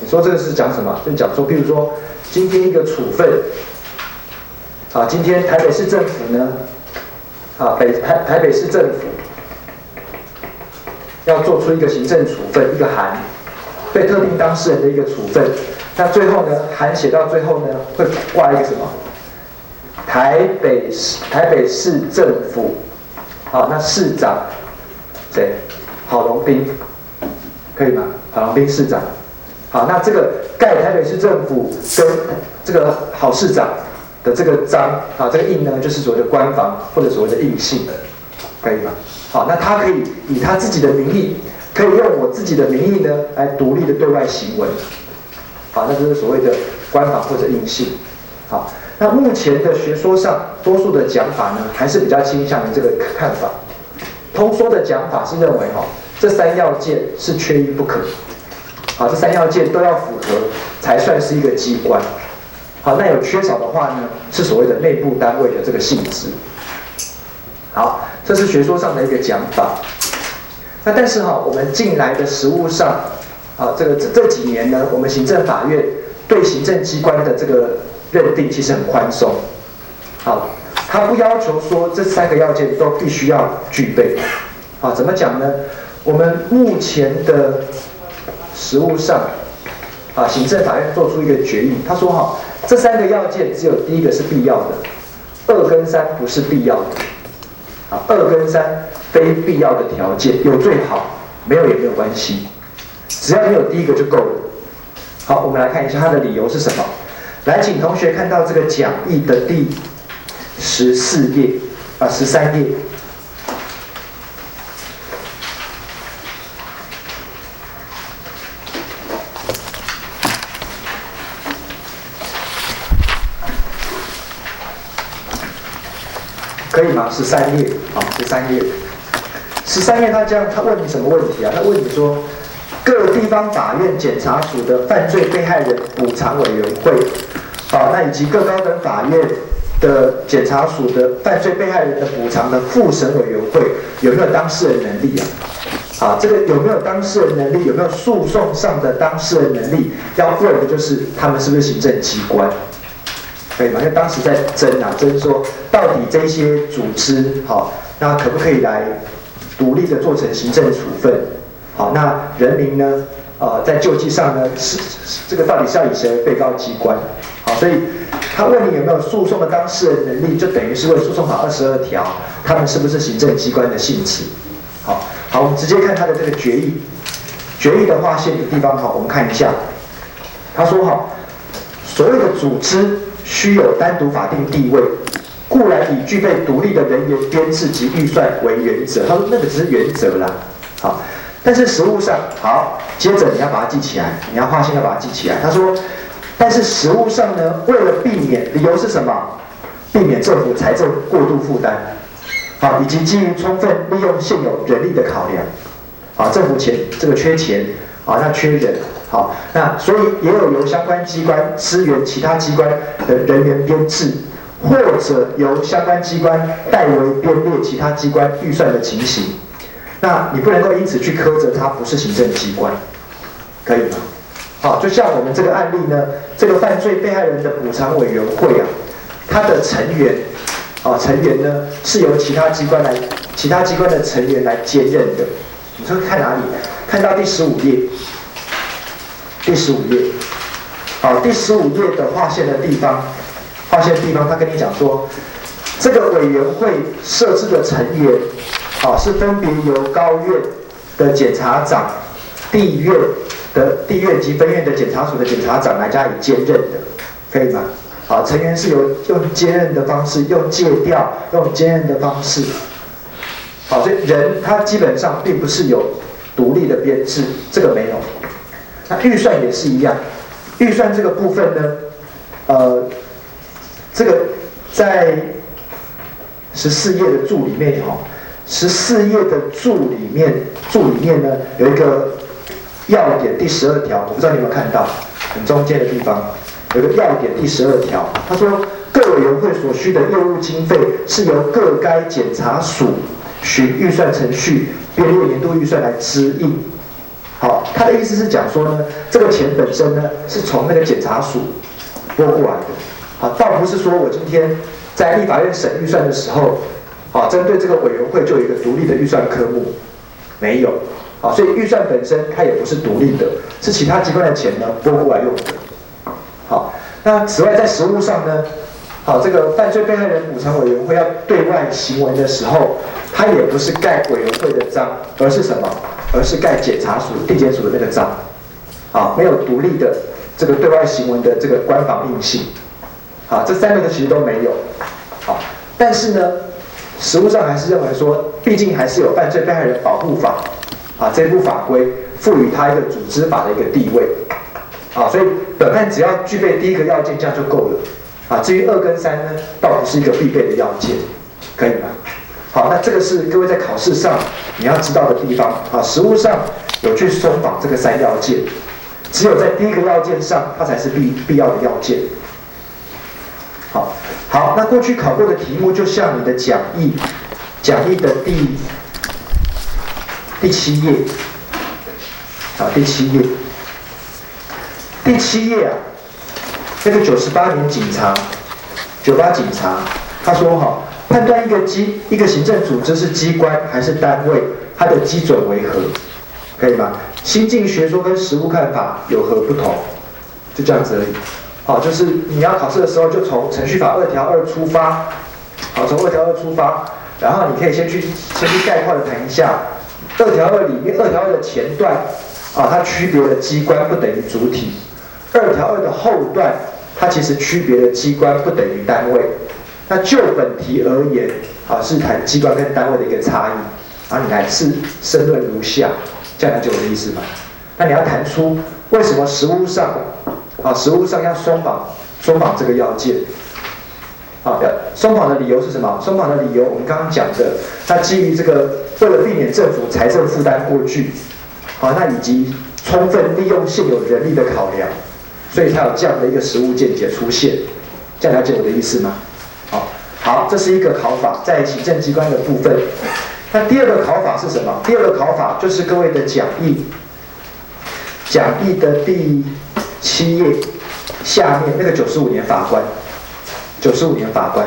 你说这个是讲什么？就讲说，譬如说，今天一个处分，啊，今天台北市政府呢，啊，北台台北市政府要做出一个行政处分，一个函，对特定当事人的一个处分。那最后呢，函写到最后呢，会挂一个什么？台北市台北市政府，好，那市长谁？郝龙斌，可以吗？郝龙斌市长，好，那这个盖台北市政府跟这个郝市长的这个章，啊，这个印呢，就是所谓的官房或者所谓的印信，可以吗？好，那他可以以他自己的名义，可以用我自己的名义呢，来独立的对外行文。好，那就是所谓的官法或者印信。好，那目前的学说上，多数的讲法呢，还是比较倾向于这个看法。通说的讲法是认为，哈，这三要件是缺一不可。好，这三要件都要符合，才算是一个机关。好，那有缺少的话呢，是所谓的内部单位的这个性质。好，这是学说上的一个讲法。那但是哈，我们近来的实务上。啊，这个这这几年呢，我们行政法院对行政机关的这个认定其实很宽松。好，他不要求说这三个要件都必须要具备。啊，怎么讲呢？我们目前的实务上，啊，行政法院做出一个决议，他说哈，这三个要件只有第一个是必要的，二跟三不是必要的。啊，二跟三非必要的条件，有最好，没有也没有关系。只要你有第一个就够了。好，我们来看一下它的理由是什么。来，请同学看到这个讲义的第十四页啊，十三页，可以吗？十三页，好，十三页，十三页，他这样，他问你什么问题啊？他问你说。各地方法院检察署的犯罪被害人补偿委员会，啊，那以及各高等法院的检察署的犯罪被害人的补偿的复审委员会，有没有当事人能力啊？啊，这个有没有当事人能力？有没有诉讼上的当事人能力？要问的就是他们是不是行政机关，可以吗？因为当时在争啊，争说到底这些组织，好，那可不可以来独立的做成行政处分？好，那人民呢？呃，在救济上呢，是这个到底是要以谁为被告机关？好，所以他问你有没有诉讼的当事人能力，就等于是问诉讼法二十二条，他们是不是行政机关的性质？好，好，我们直接看他的这个决议，决议的划线的地方哈，我们看一下，他说哈，所有的组织需有单独法定地位，固然以具备独立的人员编制及预算为原则。他说那个只是原则啦，好。但是实物上好，接着你要把它记起来，你要画线要把它记起来。他说，但是实物上呢，为了避免，理由是什么？避免政府财政过度负担，好，以及基于充分利用现有人力的考量，啊，政府钱这个缺钱，啊，那缺人，好，那所以也有由相关机关支援其他机关的人员编制，或者由相关机关代为编列其他机关预算的情形。那你不能够因此去苛责他不是行政机关，可以吗？好，就像我们这个案例呢，这个犯罪被害人的补偿委员会啊，它的成员啊成员呢是由其他机关来，其他机关的成员来兼任的。你说看哪里？看到第十五页，第十五页，好，第十五页的划线的地方，划线的地方，他跟你讲说，这个委员会设置的成员。好，是分别由高院的检察长、地院的地院及分院的检察署的检察长来加以兼任的，可以吗？好，成员是由用兼任的方式，用借调、用兼任的方式。好，所以人他基本上并不是有独立的编制，这个没有。那预算也是一样，预算这个部分呢，呃，这个在十四页的注里面哈。十四页的注里面，注里面呢有一个要点，第十二条，我不知道你有没有看到，很中间的地方有个要点，第十二条，他说各委员会所需的业务经费是由各该检察署循预算程序编入年度预算来支应。好，他的意思是讲说呢，这个钱本身呢是从那个检察署拨过来的。好，倒不是说我今天在立法院审预算的时候。啊，针对这个委员会就有一个独立的预算科目，没有，啊，所以预算本身它也不是独立的，是其他机关的钱呢拨过来用的，好那此外，在实务上呢，好，这个犯罪被害人补偿委员会要对外行文的时候，它也不是盖委员会的章，而是什么？而是盖检察署、地检署的那个章，啊，没有独立的这个对外行文的这个官方印信，啊，这三个呢其实都没有，好，但是呢，实务上还是认为说，毕竟还是有犯罪被害人保护法，啊，这部法规赋予他一个组织法的一个地位。啊，所以本案只要具备第一个要件，这样就够了。啊，至于二跟三呢，倒不是一个必备的要件，可以吗？好，那这个是各位在考试上你要知道的地方。啊，实务上有去松绑这个三要件，只有在第一个要件上，它才是必必要的要件。好，好，那过去考过的题目，就像你的讲义，讲义的第第七页，啊，第七页。第七页啊，那个九十八年警察，九八警察，他说哈，判断一个机一个行政组织是机关还是单位，它的基准为何？可以吗？新进学说跟实务看法有何不同？就这样子而已。好，就是你要考试的时候，就从程序法二条二出发，好，从二条二出发，然后你可以先去先去概括的谈一下二条二里面二条二的前段啊，它区别的机关不等于主体。二条二的后段，它其实区别的机关不等于单位。那就本题而言，啊，是谈机关跟单位的一个差异。啊，你来是申论如下，这样就有意思吧？那你要谈出为什么实物上，啊，实物上要松绑松绑这个要件。啊，松绑的理由是什么？松绑的理由，我们刚刚讲的，它基于这个为了避免政府财政负担过巨，好，那以及充分利用现有人力的考量。所以才有这样的一个实物见解出现，这样了解我的意思吗？好，好，这是一个考法，在行政机关的部分。那第二个考法是什么？第二个考法就是各位的讲义，讲义的第七页下面那个九十五年法官，九十五年法官，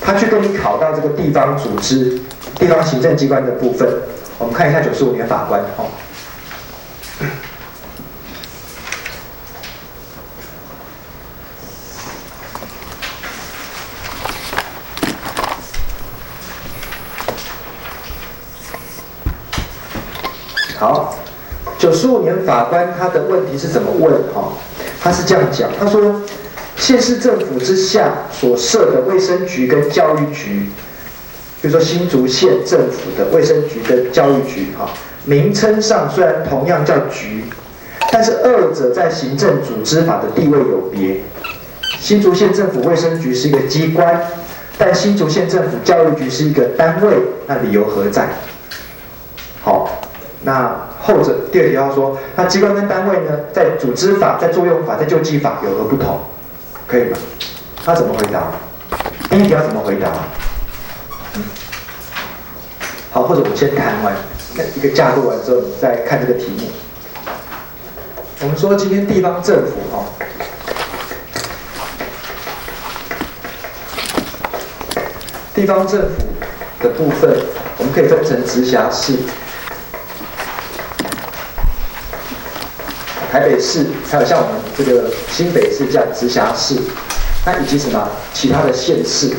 他去跟你考到这个地方组织、地方行政机关的部分。我们看一下九十五年法官，哦。好，九十五年法官他的问题是怎么问？哈，他是这样讲，他说，县市政府之下所设的卫生局跟教育局，比如说新竹县政府的卫生局跟教育局，哈，名称上虽然同样叫局，但是二者在行政组织法的地位有别。新竹县政府卫生局是一个机关，但新竹县政府教育局是一个单位，那理由何在？好。那后者第二题要说，那机关跟单位呢，在组织法、在作用法、在救济法有何不同？可以吗？他怎么回答？第一题要怎么回答？好，或者我们先谈完一个架构完之后，再看这个题目。我们说今天地方政府哦，地方政府的部分，我们可以分成直辖市。台北市，还有像我们这个新北市这样直辖市，那以及什么其他的县市，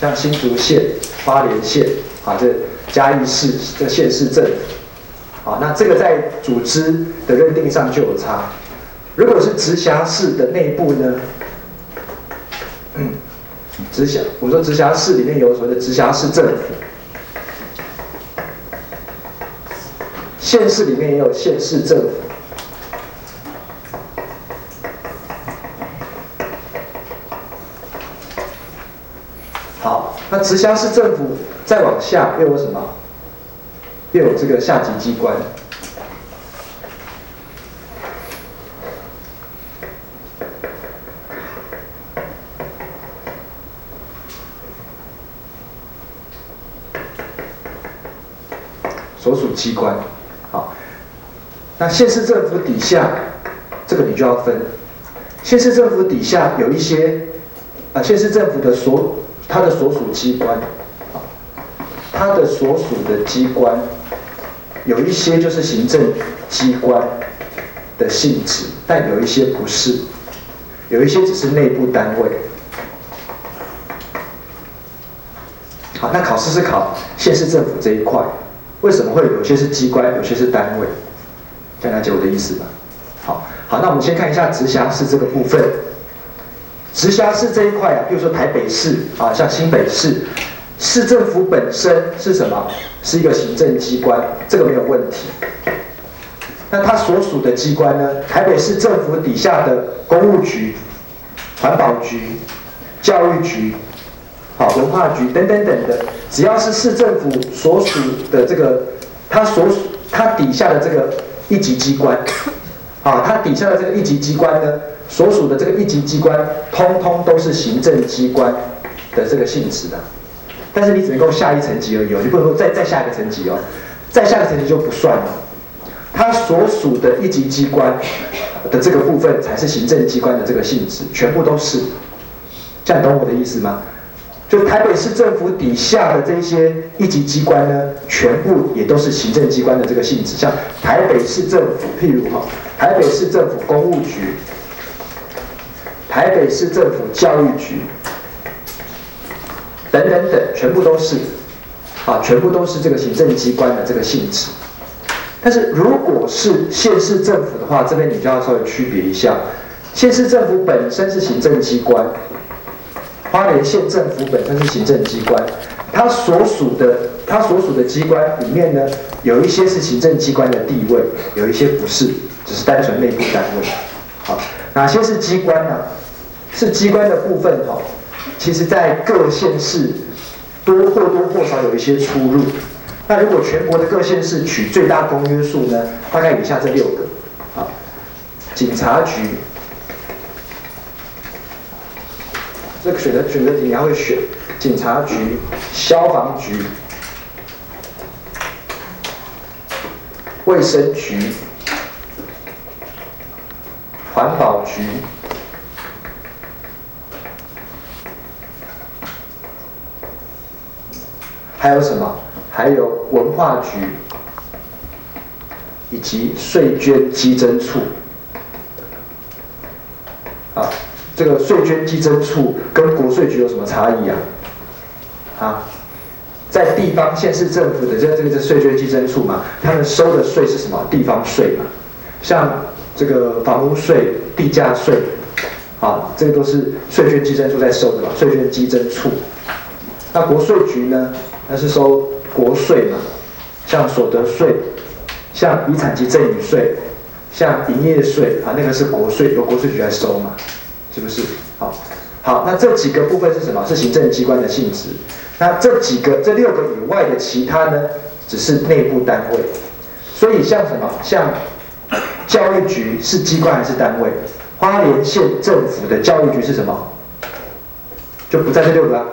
像新竹县、花莲县，啊，这嘉义市这县市政府，啊，那这个在组织的认定上就有差。如果是直辖市的内部呢，嗯，直辖，我说直辖市里面有所谓的直辖市政府。县市里面也有县市政府，好，那直辖市政府再往下又有什么？又有这个下级机关，所属机关。好那县市政府底下，这个你就要分。县市政府底下有一些，啊，县市政府的所它的所属机关，啊，它的所属的机关，有一些就是行政机关，的性质，但有一些不是，有一些只是内部单位。好，那考试是考县市政府这一块，为什么会有些是机关，有些是单位？这样了解我的意思吧？好，好，那我们先看一下直辖市这个部分。直辖市这一块啊，比如说台北市啊，像新北市，市政府本身是什么？是一个行政机关，这个没有问题。那它所属的机关呢？台北市政府底下的公务局、环保局、教育局。好，文化局等等等的，只要是市政府所属的这个，它所属它底下的这个一级机关，啊，它底下的这个一级机关呢，所属的这个一级机关，通通都是行政机关的这个性质的。但是你只能够下一层级而已哦，你不能说再再下一个层级哦，再下一个层级就不算了。它所属的一级机关的这个部分才是行政机关的这个性质，全部都是。这样懂我的意思吗？就台北市政府底下的这些一级机关呢，全部也都是行政机关的这个性质。像台北市政府，譬如哈，台北市政府公务局、台北市政府教育局等等等，全部都是啊，全部都是这个行政机关的这个性质。但是如果是县市政府的话，这边你就要稍微区别一下，县市政府本身是行政机关。花莲县政府本身是行政机关，它所属的它所属的机关里面呢，有一些是行政机关的地位，有一些不是，只是单纯内部单位。好，哪些是机关呢？是机关的部分哈，其实在各县市多或多或少有一些出入。那如果全国的各县市取最大公约数呢，大概以下这六个。好，警察局。这个选择选择题，你还会选警察局、消防局、卫生局、环保局，还有什么？还有文化局，以及税捐稽征处。啊。这个税捐稽征处跟国税局有什么差异啊？啊，在地方县市政府的这这个这税捐稽征处嘛，他们收的税是什么？地方税嘛，像这个房屋税、地价税，啊，这个都是税捐稽征处在收的嘛，税捐稽征处。那国税局呢？那是收国税嘛，像所得税、像遗产及赠与税、像营业税啊，那个是国税由国税局来收嘛。是不是？好，好，那这几个部分是什么？是行政机关的性质。那这几个、这六个以外的其他呢？只是内部单位。所以像什么？像教育局是机关还是单位？花莲县政府的教育局是什么？就不在这六个。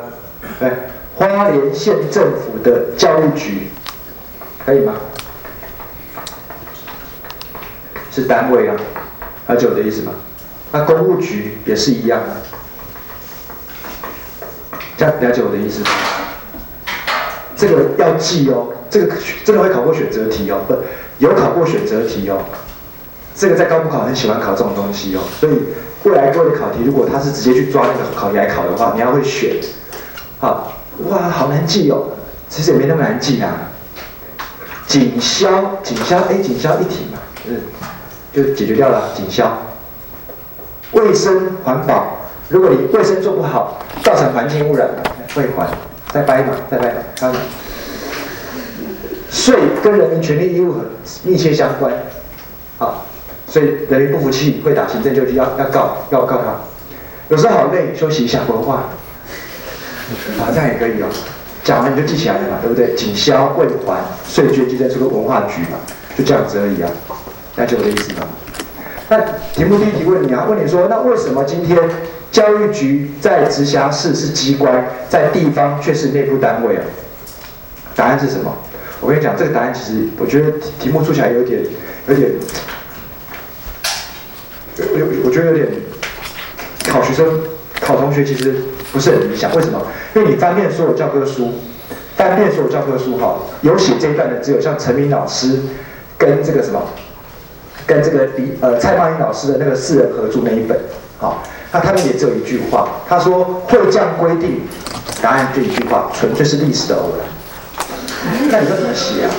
对，花莲县政府的教育局可以吗？是单位啊，了解我的意思吗？那公务局也是一样的，这样了解我的意思？这个要记哦，这个真的会考过选择题哦，不，有考过选择题哦。这个在高补考很喜欢考这种东西哦，所以未来各位的考题，如果他是直接去抓那个考题来考的话，你要会选。好，哇，好难记哦，其实也没那么难记啊。警消，警消，哎，警消一体嘛，嗯，就解决掉了，警消。卫生环保，如果你卫生做不好，造成环境污染，会还，再掰嘛，再掰嘛，看税跟人民权利义务很密切相关，好，所以人民不服气会打行政救济，要要告，要告他。有时候好累，休息一下，文化，啊，这样也可以哦。讲完你就记起来了嘛，对不对？警消、卫环、税捐、就在这个文化局嘛，就这样子而已啊，了解我的意思吗？那题目第一题问你啊，问你说，那为什么今天教育局在直辖市是机关，在地方却是内部单位啊？答案是什么？我跟你讲，这个答案其实我觉得题目出起来有点、有点，我觉得有点考学生、考同学其实不是很理想。为什么？因为你翻遍所有教科书，翻遍所有教科书哈，有写这一段的只有像陈明老师跟这个什么。跟这个李呃蔡茂英老师的那个四人合著那一本，好，那他们也只有一句话，他说会这样规定，答案就一句话，纯粹是历史的偶然。那你说怎么写啊？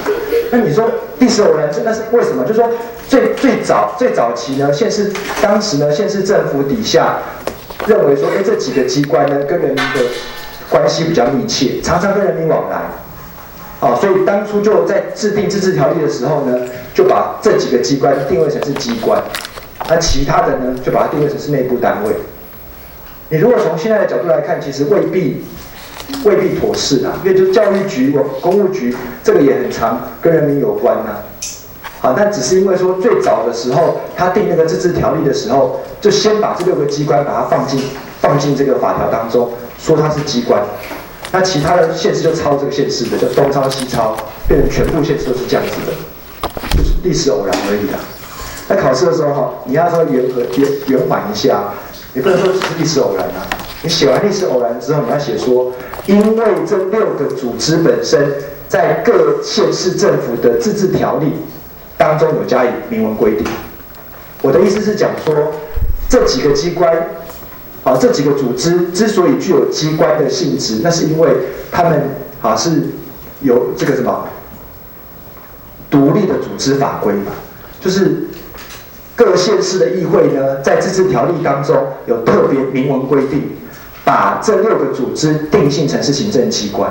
那你说历史偶然，真的是为什么？就是说最最早最早期呢，县市当时呢，县市政府底下认为说，哎，这几个机关呢，跟人民的关系比较密切，常常跟人民往来。啊，所以当初就在制定自治条例的时候呢，就把这几个机关定位成是机关，那其他的呢，就把它定位成是内部单位。你如果从现在的角度来看，其实未必未必妥适啊，因为就教育局、公务局这个也很常跟人民有关呐。好，但只是因为说最早的时候，他定那个自治条例的时候，就先把这六个机关把它放进放进这个法条当中，说它是机关。那其他的县市就抄这个县市的，就东抄西抄，变成全部县市都是这样子的，就是历史偶然而已啦。在考试的时候哈，你要说圆和圆圆缓一下，你不能说只是历史偶然啊。你写完历史偶然之后，你要写说，因为这六个组织本身在各县市政府的自治条例当中有加以明文规定。我的意思是讲说，这几个机关。啊，这几个组织之所以具有机关的性质，那是因为他们啊是有这个什么独立的组织法规嘛，就是各县市的议会呢，在自治条例当中有特别明文规定，把这六个组织定性成是行政机关，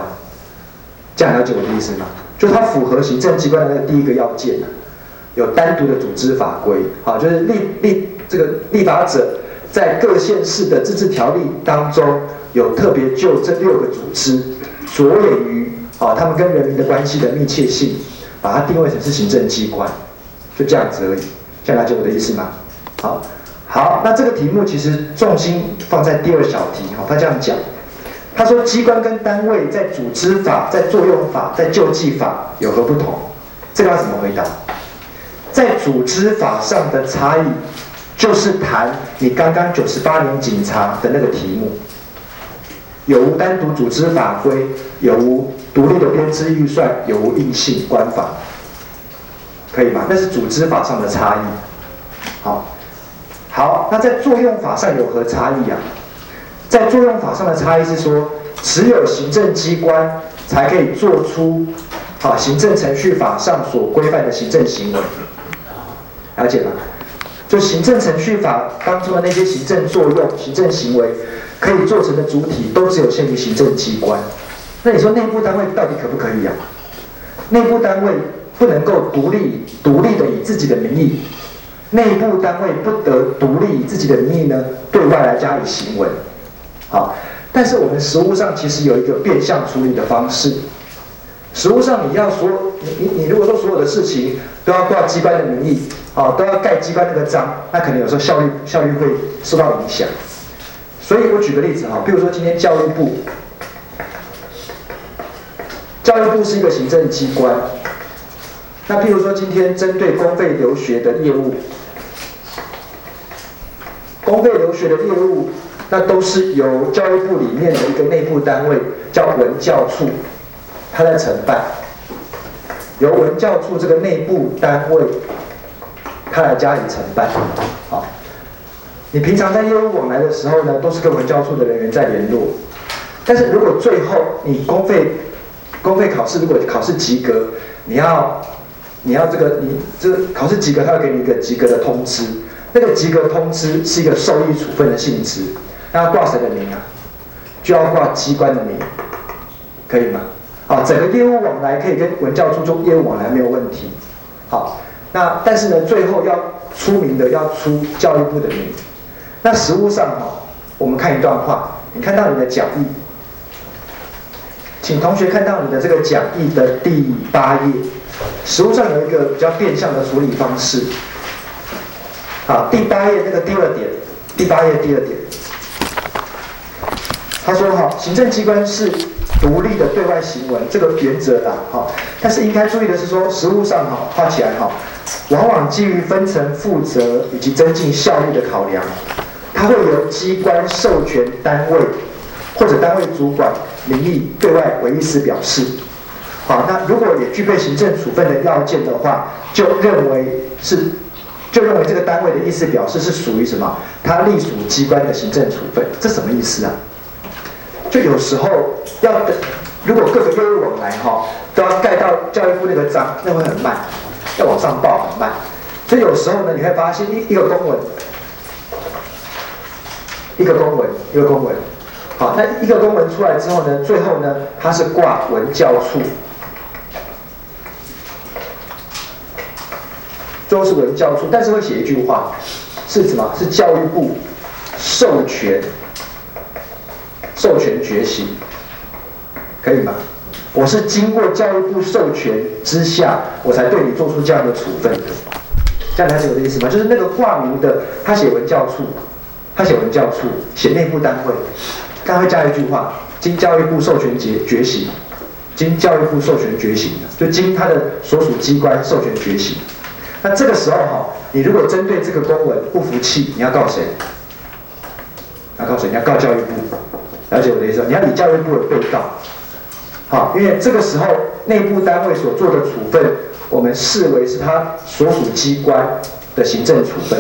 这样了解我的意思吗？就它符合行政机关的第一个要件有单独的组织法规，啊，就是立立这个立法者。在各县市的自治条例当中，有特别就这六个组织着眼于啊，他们跟人民的关系的密切性，把它定位成是行政机关，就这样子而已。这样了解我的意思吗？好，好，那这个题目其实重心放在第二小题哈，他这样讲，他说机关跟单位在组织法、在作用法、在救济法有何不同？这个要怎么回答？在组织法上的差异。就是谈你刚刚九十八年警察的那个题目，有无单独组织法规，有无独立的编制预算，有无硬性官法，可以吗？那是组织法上的差异。好，好，那在作用法上有何差异啊？在作用法上的差异是说，只有行政机关才可以做出啊行政程序法上所规范的行政行为，了解吗？就行政程序法当中的那些行政作用、行政行为，可以做成的主体，都只有限于行政机关。那你说内部单位到底可不可以啊？内部单位不能够独立、独立的以自己的名义，内部单位不得独立以自己的名义呢，对外来加以行为。好，但是我们实务上其实有一个变相处理的方式。实务上你要说，你你如果说所有的事情都要挂机关的名义。哦，都要盖机关那个章，那可能有时候效率效率会受到影响。所以我举个例子哈，比如说今天教育部，教育部是一个行政机关，那譬如说今天针对公费留学的业务，公费留学的业务，那都是由教育部里面的一个内部单位叫文教处，他在承办，由文教处这个内部单位。他来加以承办，好。你平常在业务往来的时候呢，都是跟文教处的人员在联络。但是如果最后你公费公费考试如果考试及格，你要你要这个你这考试及格，他要给你一个及格的通知。那个及格通知是一个受益处分的性质，那要挂谁的名啊？就要挂机关的名，可以吗？好，整个业务往来可以跟文教处做业务往来没有问题，好。那但是呢，最后要出名的要出教育部的名。那实物上哈，我们看一段话，你看到你的讲义，请同学看到你的这个讲义的第八页，实物上有一个比较变相的处理方式。好，第八页那个第二点，第八页第二点，他说哈，行政机关是独立的对外行为这个原则啦，哈，但是应该注意的是说，实物上哈画起来哈。往往基于分层负责以及增进效率的考量，它会由机关授权单位或者单位主管名义对外为意思表示。好，那如果也具备行政处分的要件的话，就认为是就认为这个单位的意思表示是属于什么？它隶属机关的行政处分，这什么意思啊？就有时候要等，如果各个业务往来哈，都要盖到教育部那个章，那会很慢，要往上报很慢。所以有时候呢，你会发现一一个公文，一个公文，一个公文，好，那一个公文出来之后呢，最后呢，它是挂文教处。最后是文教处，但是会写一句话，是什么？是教育部授权授权觉醒，可以吗？我是经过教育部授权之下，我才对你做出这样的处分的。这样了解我的意思吗？就是那个挂名的，他写文教处，他写文教处，写内部单位，他会加一句话：经教育部授权觉觉醒，经教育部授权觉醒，就经他的所属机关授权觉醒。那这个时候哈，你如果针对这个公文不服气，你要告谁？要告谁？你要告教育部。了解我的意思？你要以教育部的被告。好，因为这个时候内部单位所做的处分，我们视为是他所属机关的行政处分。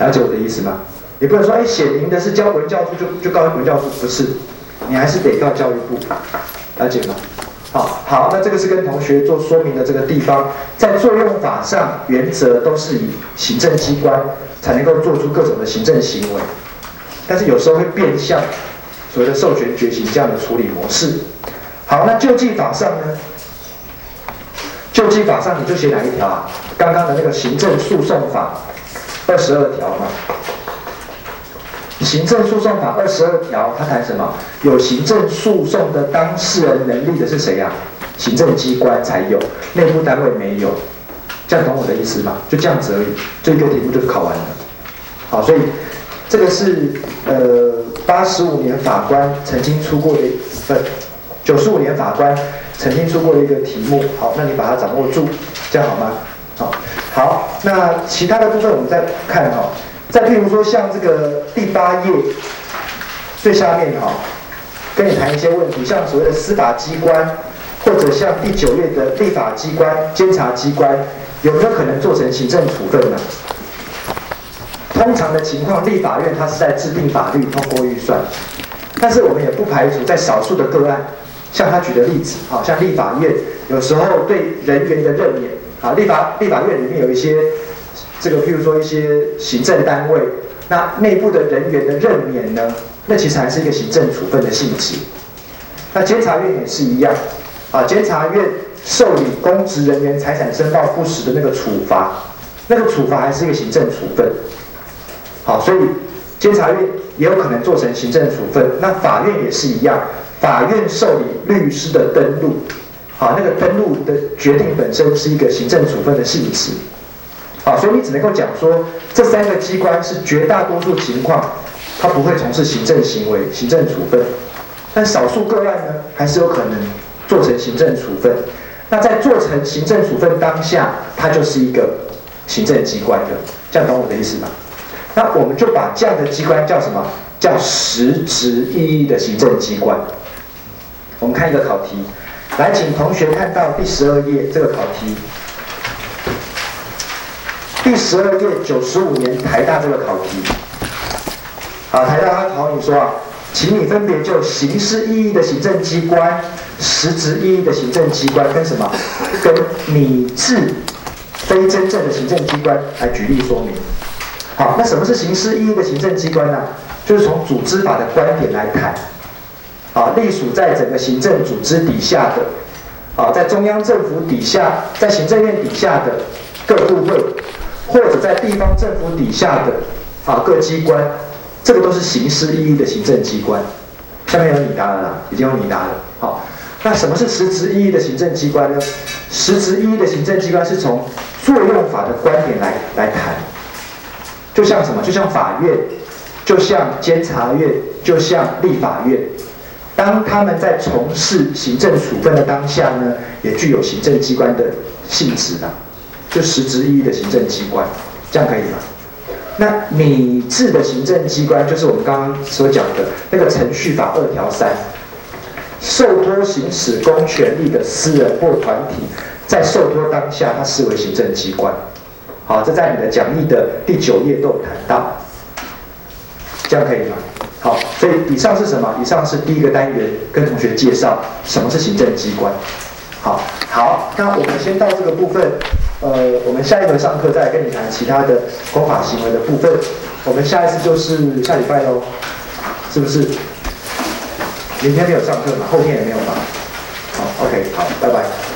了解我的意思吗？你不能说，哎，写明的是教文教处就就告文教处，不是，你还是得告教育部。了解吗？好好，那这个是跟同学做说明的这个地方，在作用法上，原则都是以行政机关才能够做出各种的行政行为，但是有时候会变相所谓的授权觉醒这样的处理模式。好，那救济法上呢？救济法上你就写哪一条啊？刚刚的那个行政诉讼法二十二条嘛。行政诉讼法二十二条，它谈什么？有行政诉讼的当事人能力的是谁呀？行政机关才有，内部单位没有。这样懂我的意思吗？就这样子而已。这个题目就考完了。好，所以这个是呃八十五年法官曾经出过的一份，九十五年法官曾经出过的一个题目。好，那你把它掌握住，这样好吗？好，好，那其他的部分我们再看哈。再譬如说，像这个第八页最下面哈，跟你谈一些问题，像所谓的司法机关，或者像第九页的立法机关、监察机关，有没有可能做成行政处分呢？通常的情况，立法院它是在制定法律、通过预算，但是我们也不排除在少数的个案，像他举的例子，好像立法院有时候对人员的任免，啊，立法立法院里面有一些。这个，譬如说一些行政单位，那内部的人员的任免呢，那其实还是一个行政处分的性质。那监察院也是一样，啊，监察院受理公职人员财产申报不实的那个处罚，那个处罚还是一个行政处分。好，所以监察院也有可能做成行政处分。那法院也是一样，法院受理律师的登录，好，那个登录的决定本身是一个行政处分的性质。好，所以你只能够讲说，这三个机关是绝大多数情况，它不会从事行政行为、行政处分，但少数个案呢，还是有可能做成行政处分。那在做成行政处分当下，它就是一个行政机关的，这样懂我的意思吗？那我们就把这样的机关叫什么？叫实质意义的行政机关。我们看一个考题，来，请同学看到第十二页这个考题。第十二页九十五年台大这个考题，好，台大他考你说啊，请你分别就形式意义的行政机关、实质意义的行政机关跟什么，跟拟制非真正的行政机关来举例说明。好，那什么是形式意义的行政机关呢？就是从组织法的观点来谈，啊，隶属在整个行政组织底下的，啊，在中央政府底下，在行政院底下的各部会。或者在地方政府底下的啊各机关，这个都是形式意义的行政机关。下面有你答了啦，已经有你答了。好，那什么是实质意义的行政机关呢？实质意义的行政机关是从作用法的观点来来谈，就像什么？就像法院，就像监察院，就像立法院，当他们在从事行政处分的当下呢，也具有行政机关的性质的。就实质意义的行政机关，这样可以吗？那拟制的行政机关，就是我们刚刚所讲的那个程序法二条三，受托行使公权力的私人或团体，在受托当下，它视为行政机关。好。这在你的讲义的第九页都有谈到，这样可以吗？好，所以以上是什么？以上是第一个单元，跟同学介绍什么是行政机关。好，好，那我们先到这个部分。呃，我们下一回上课再跟你谈其他的公法行为的部分。我们下一次就是下礼拜喽，是不是？明天没有上课嘛？后天也没有吧？好，OK，好，拜拜。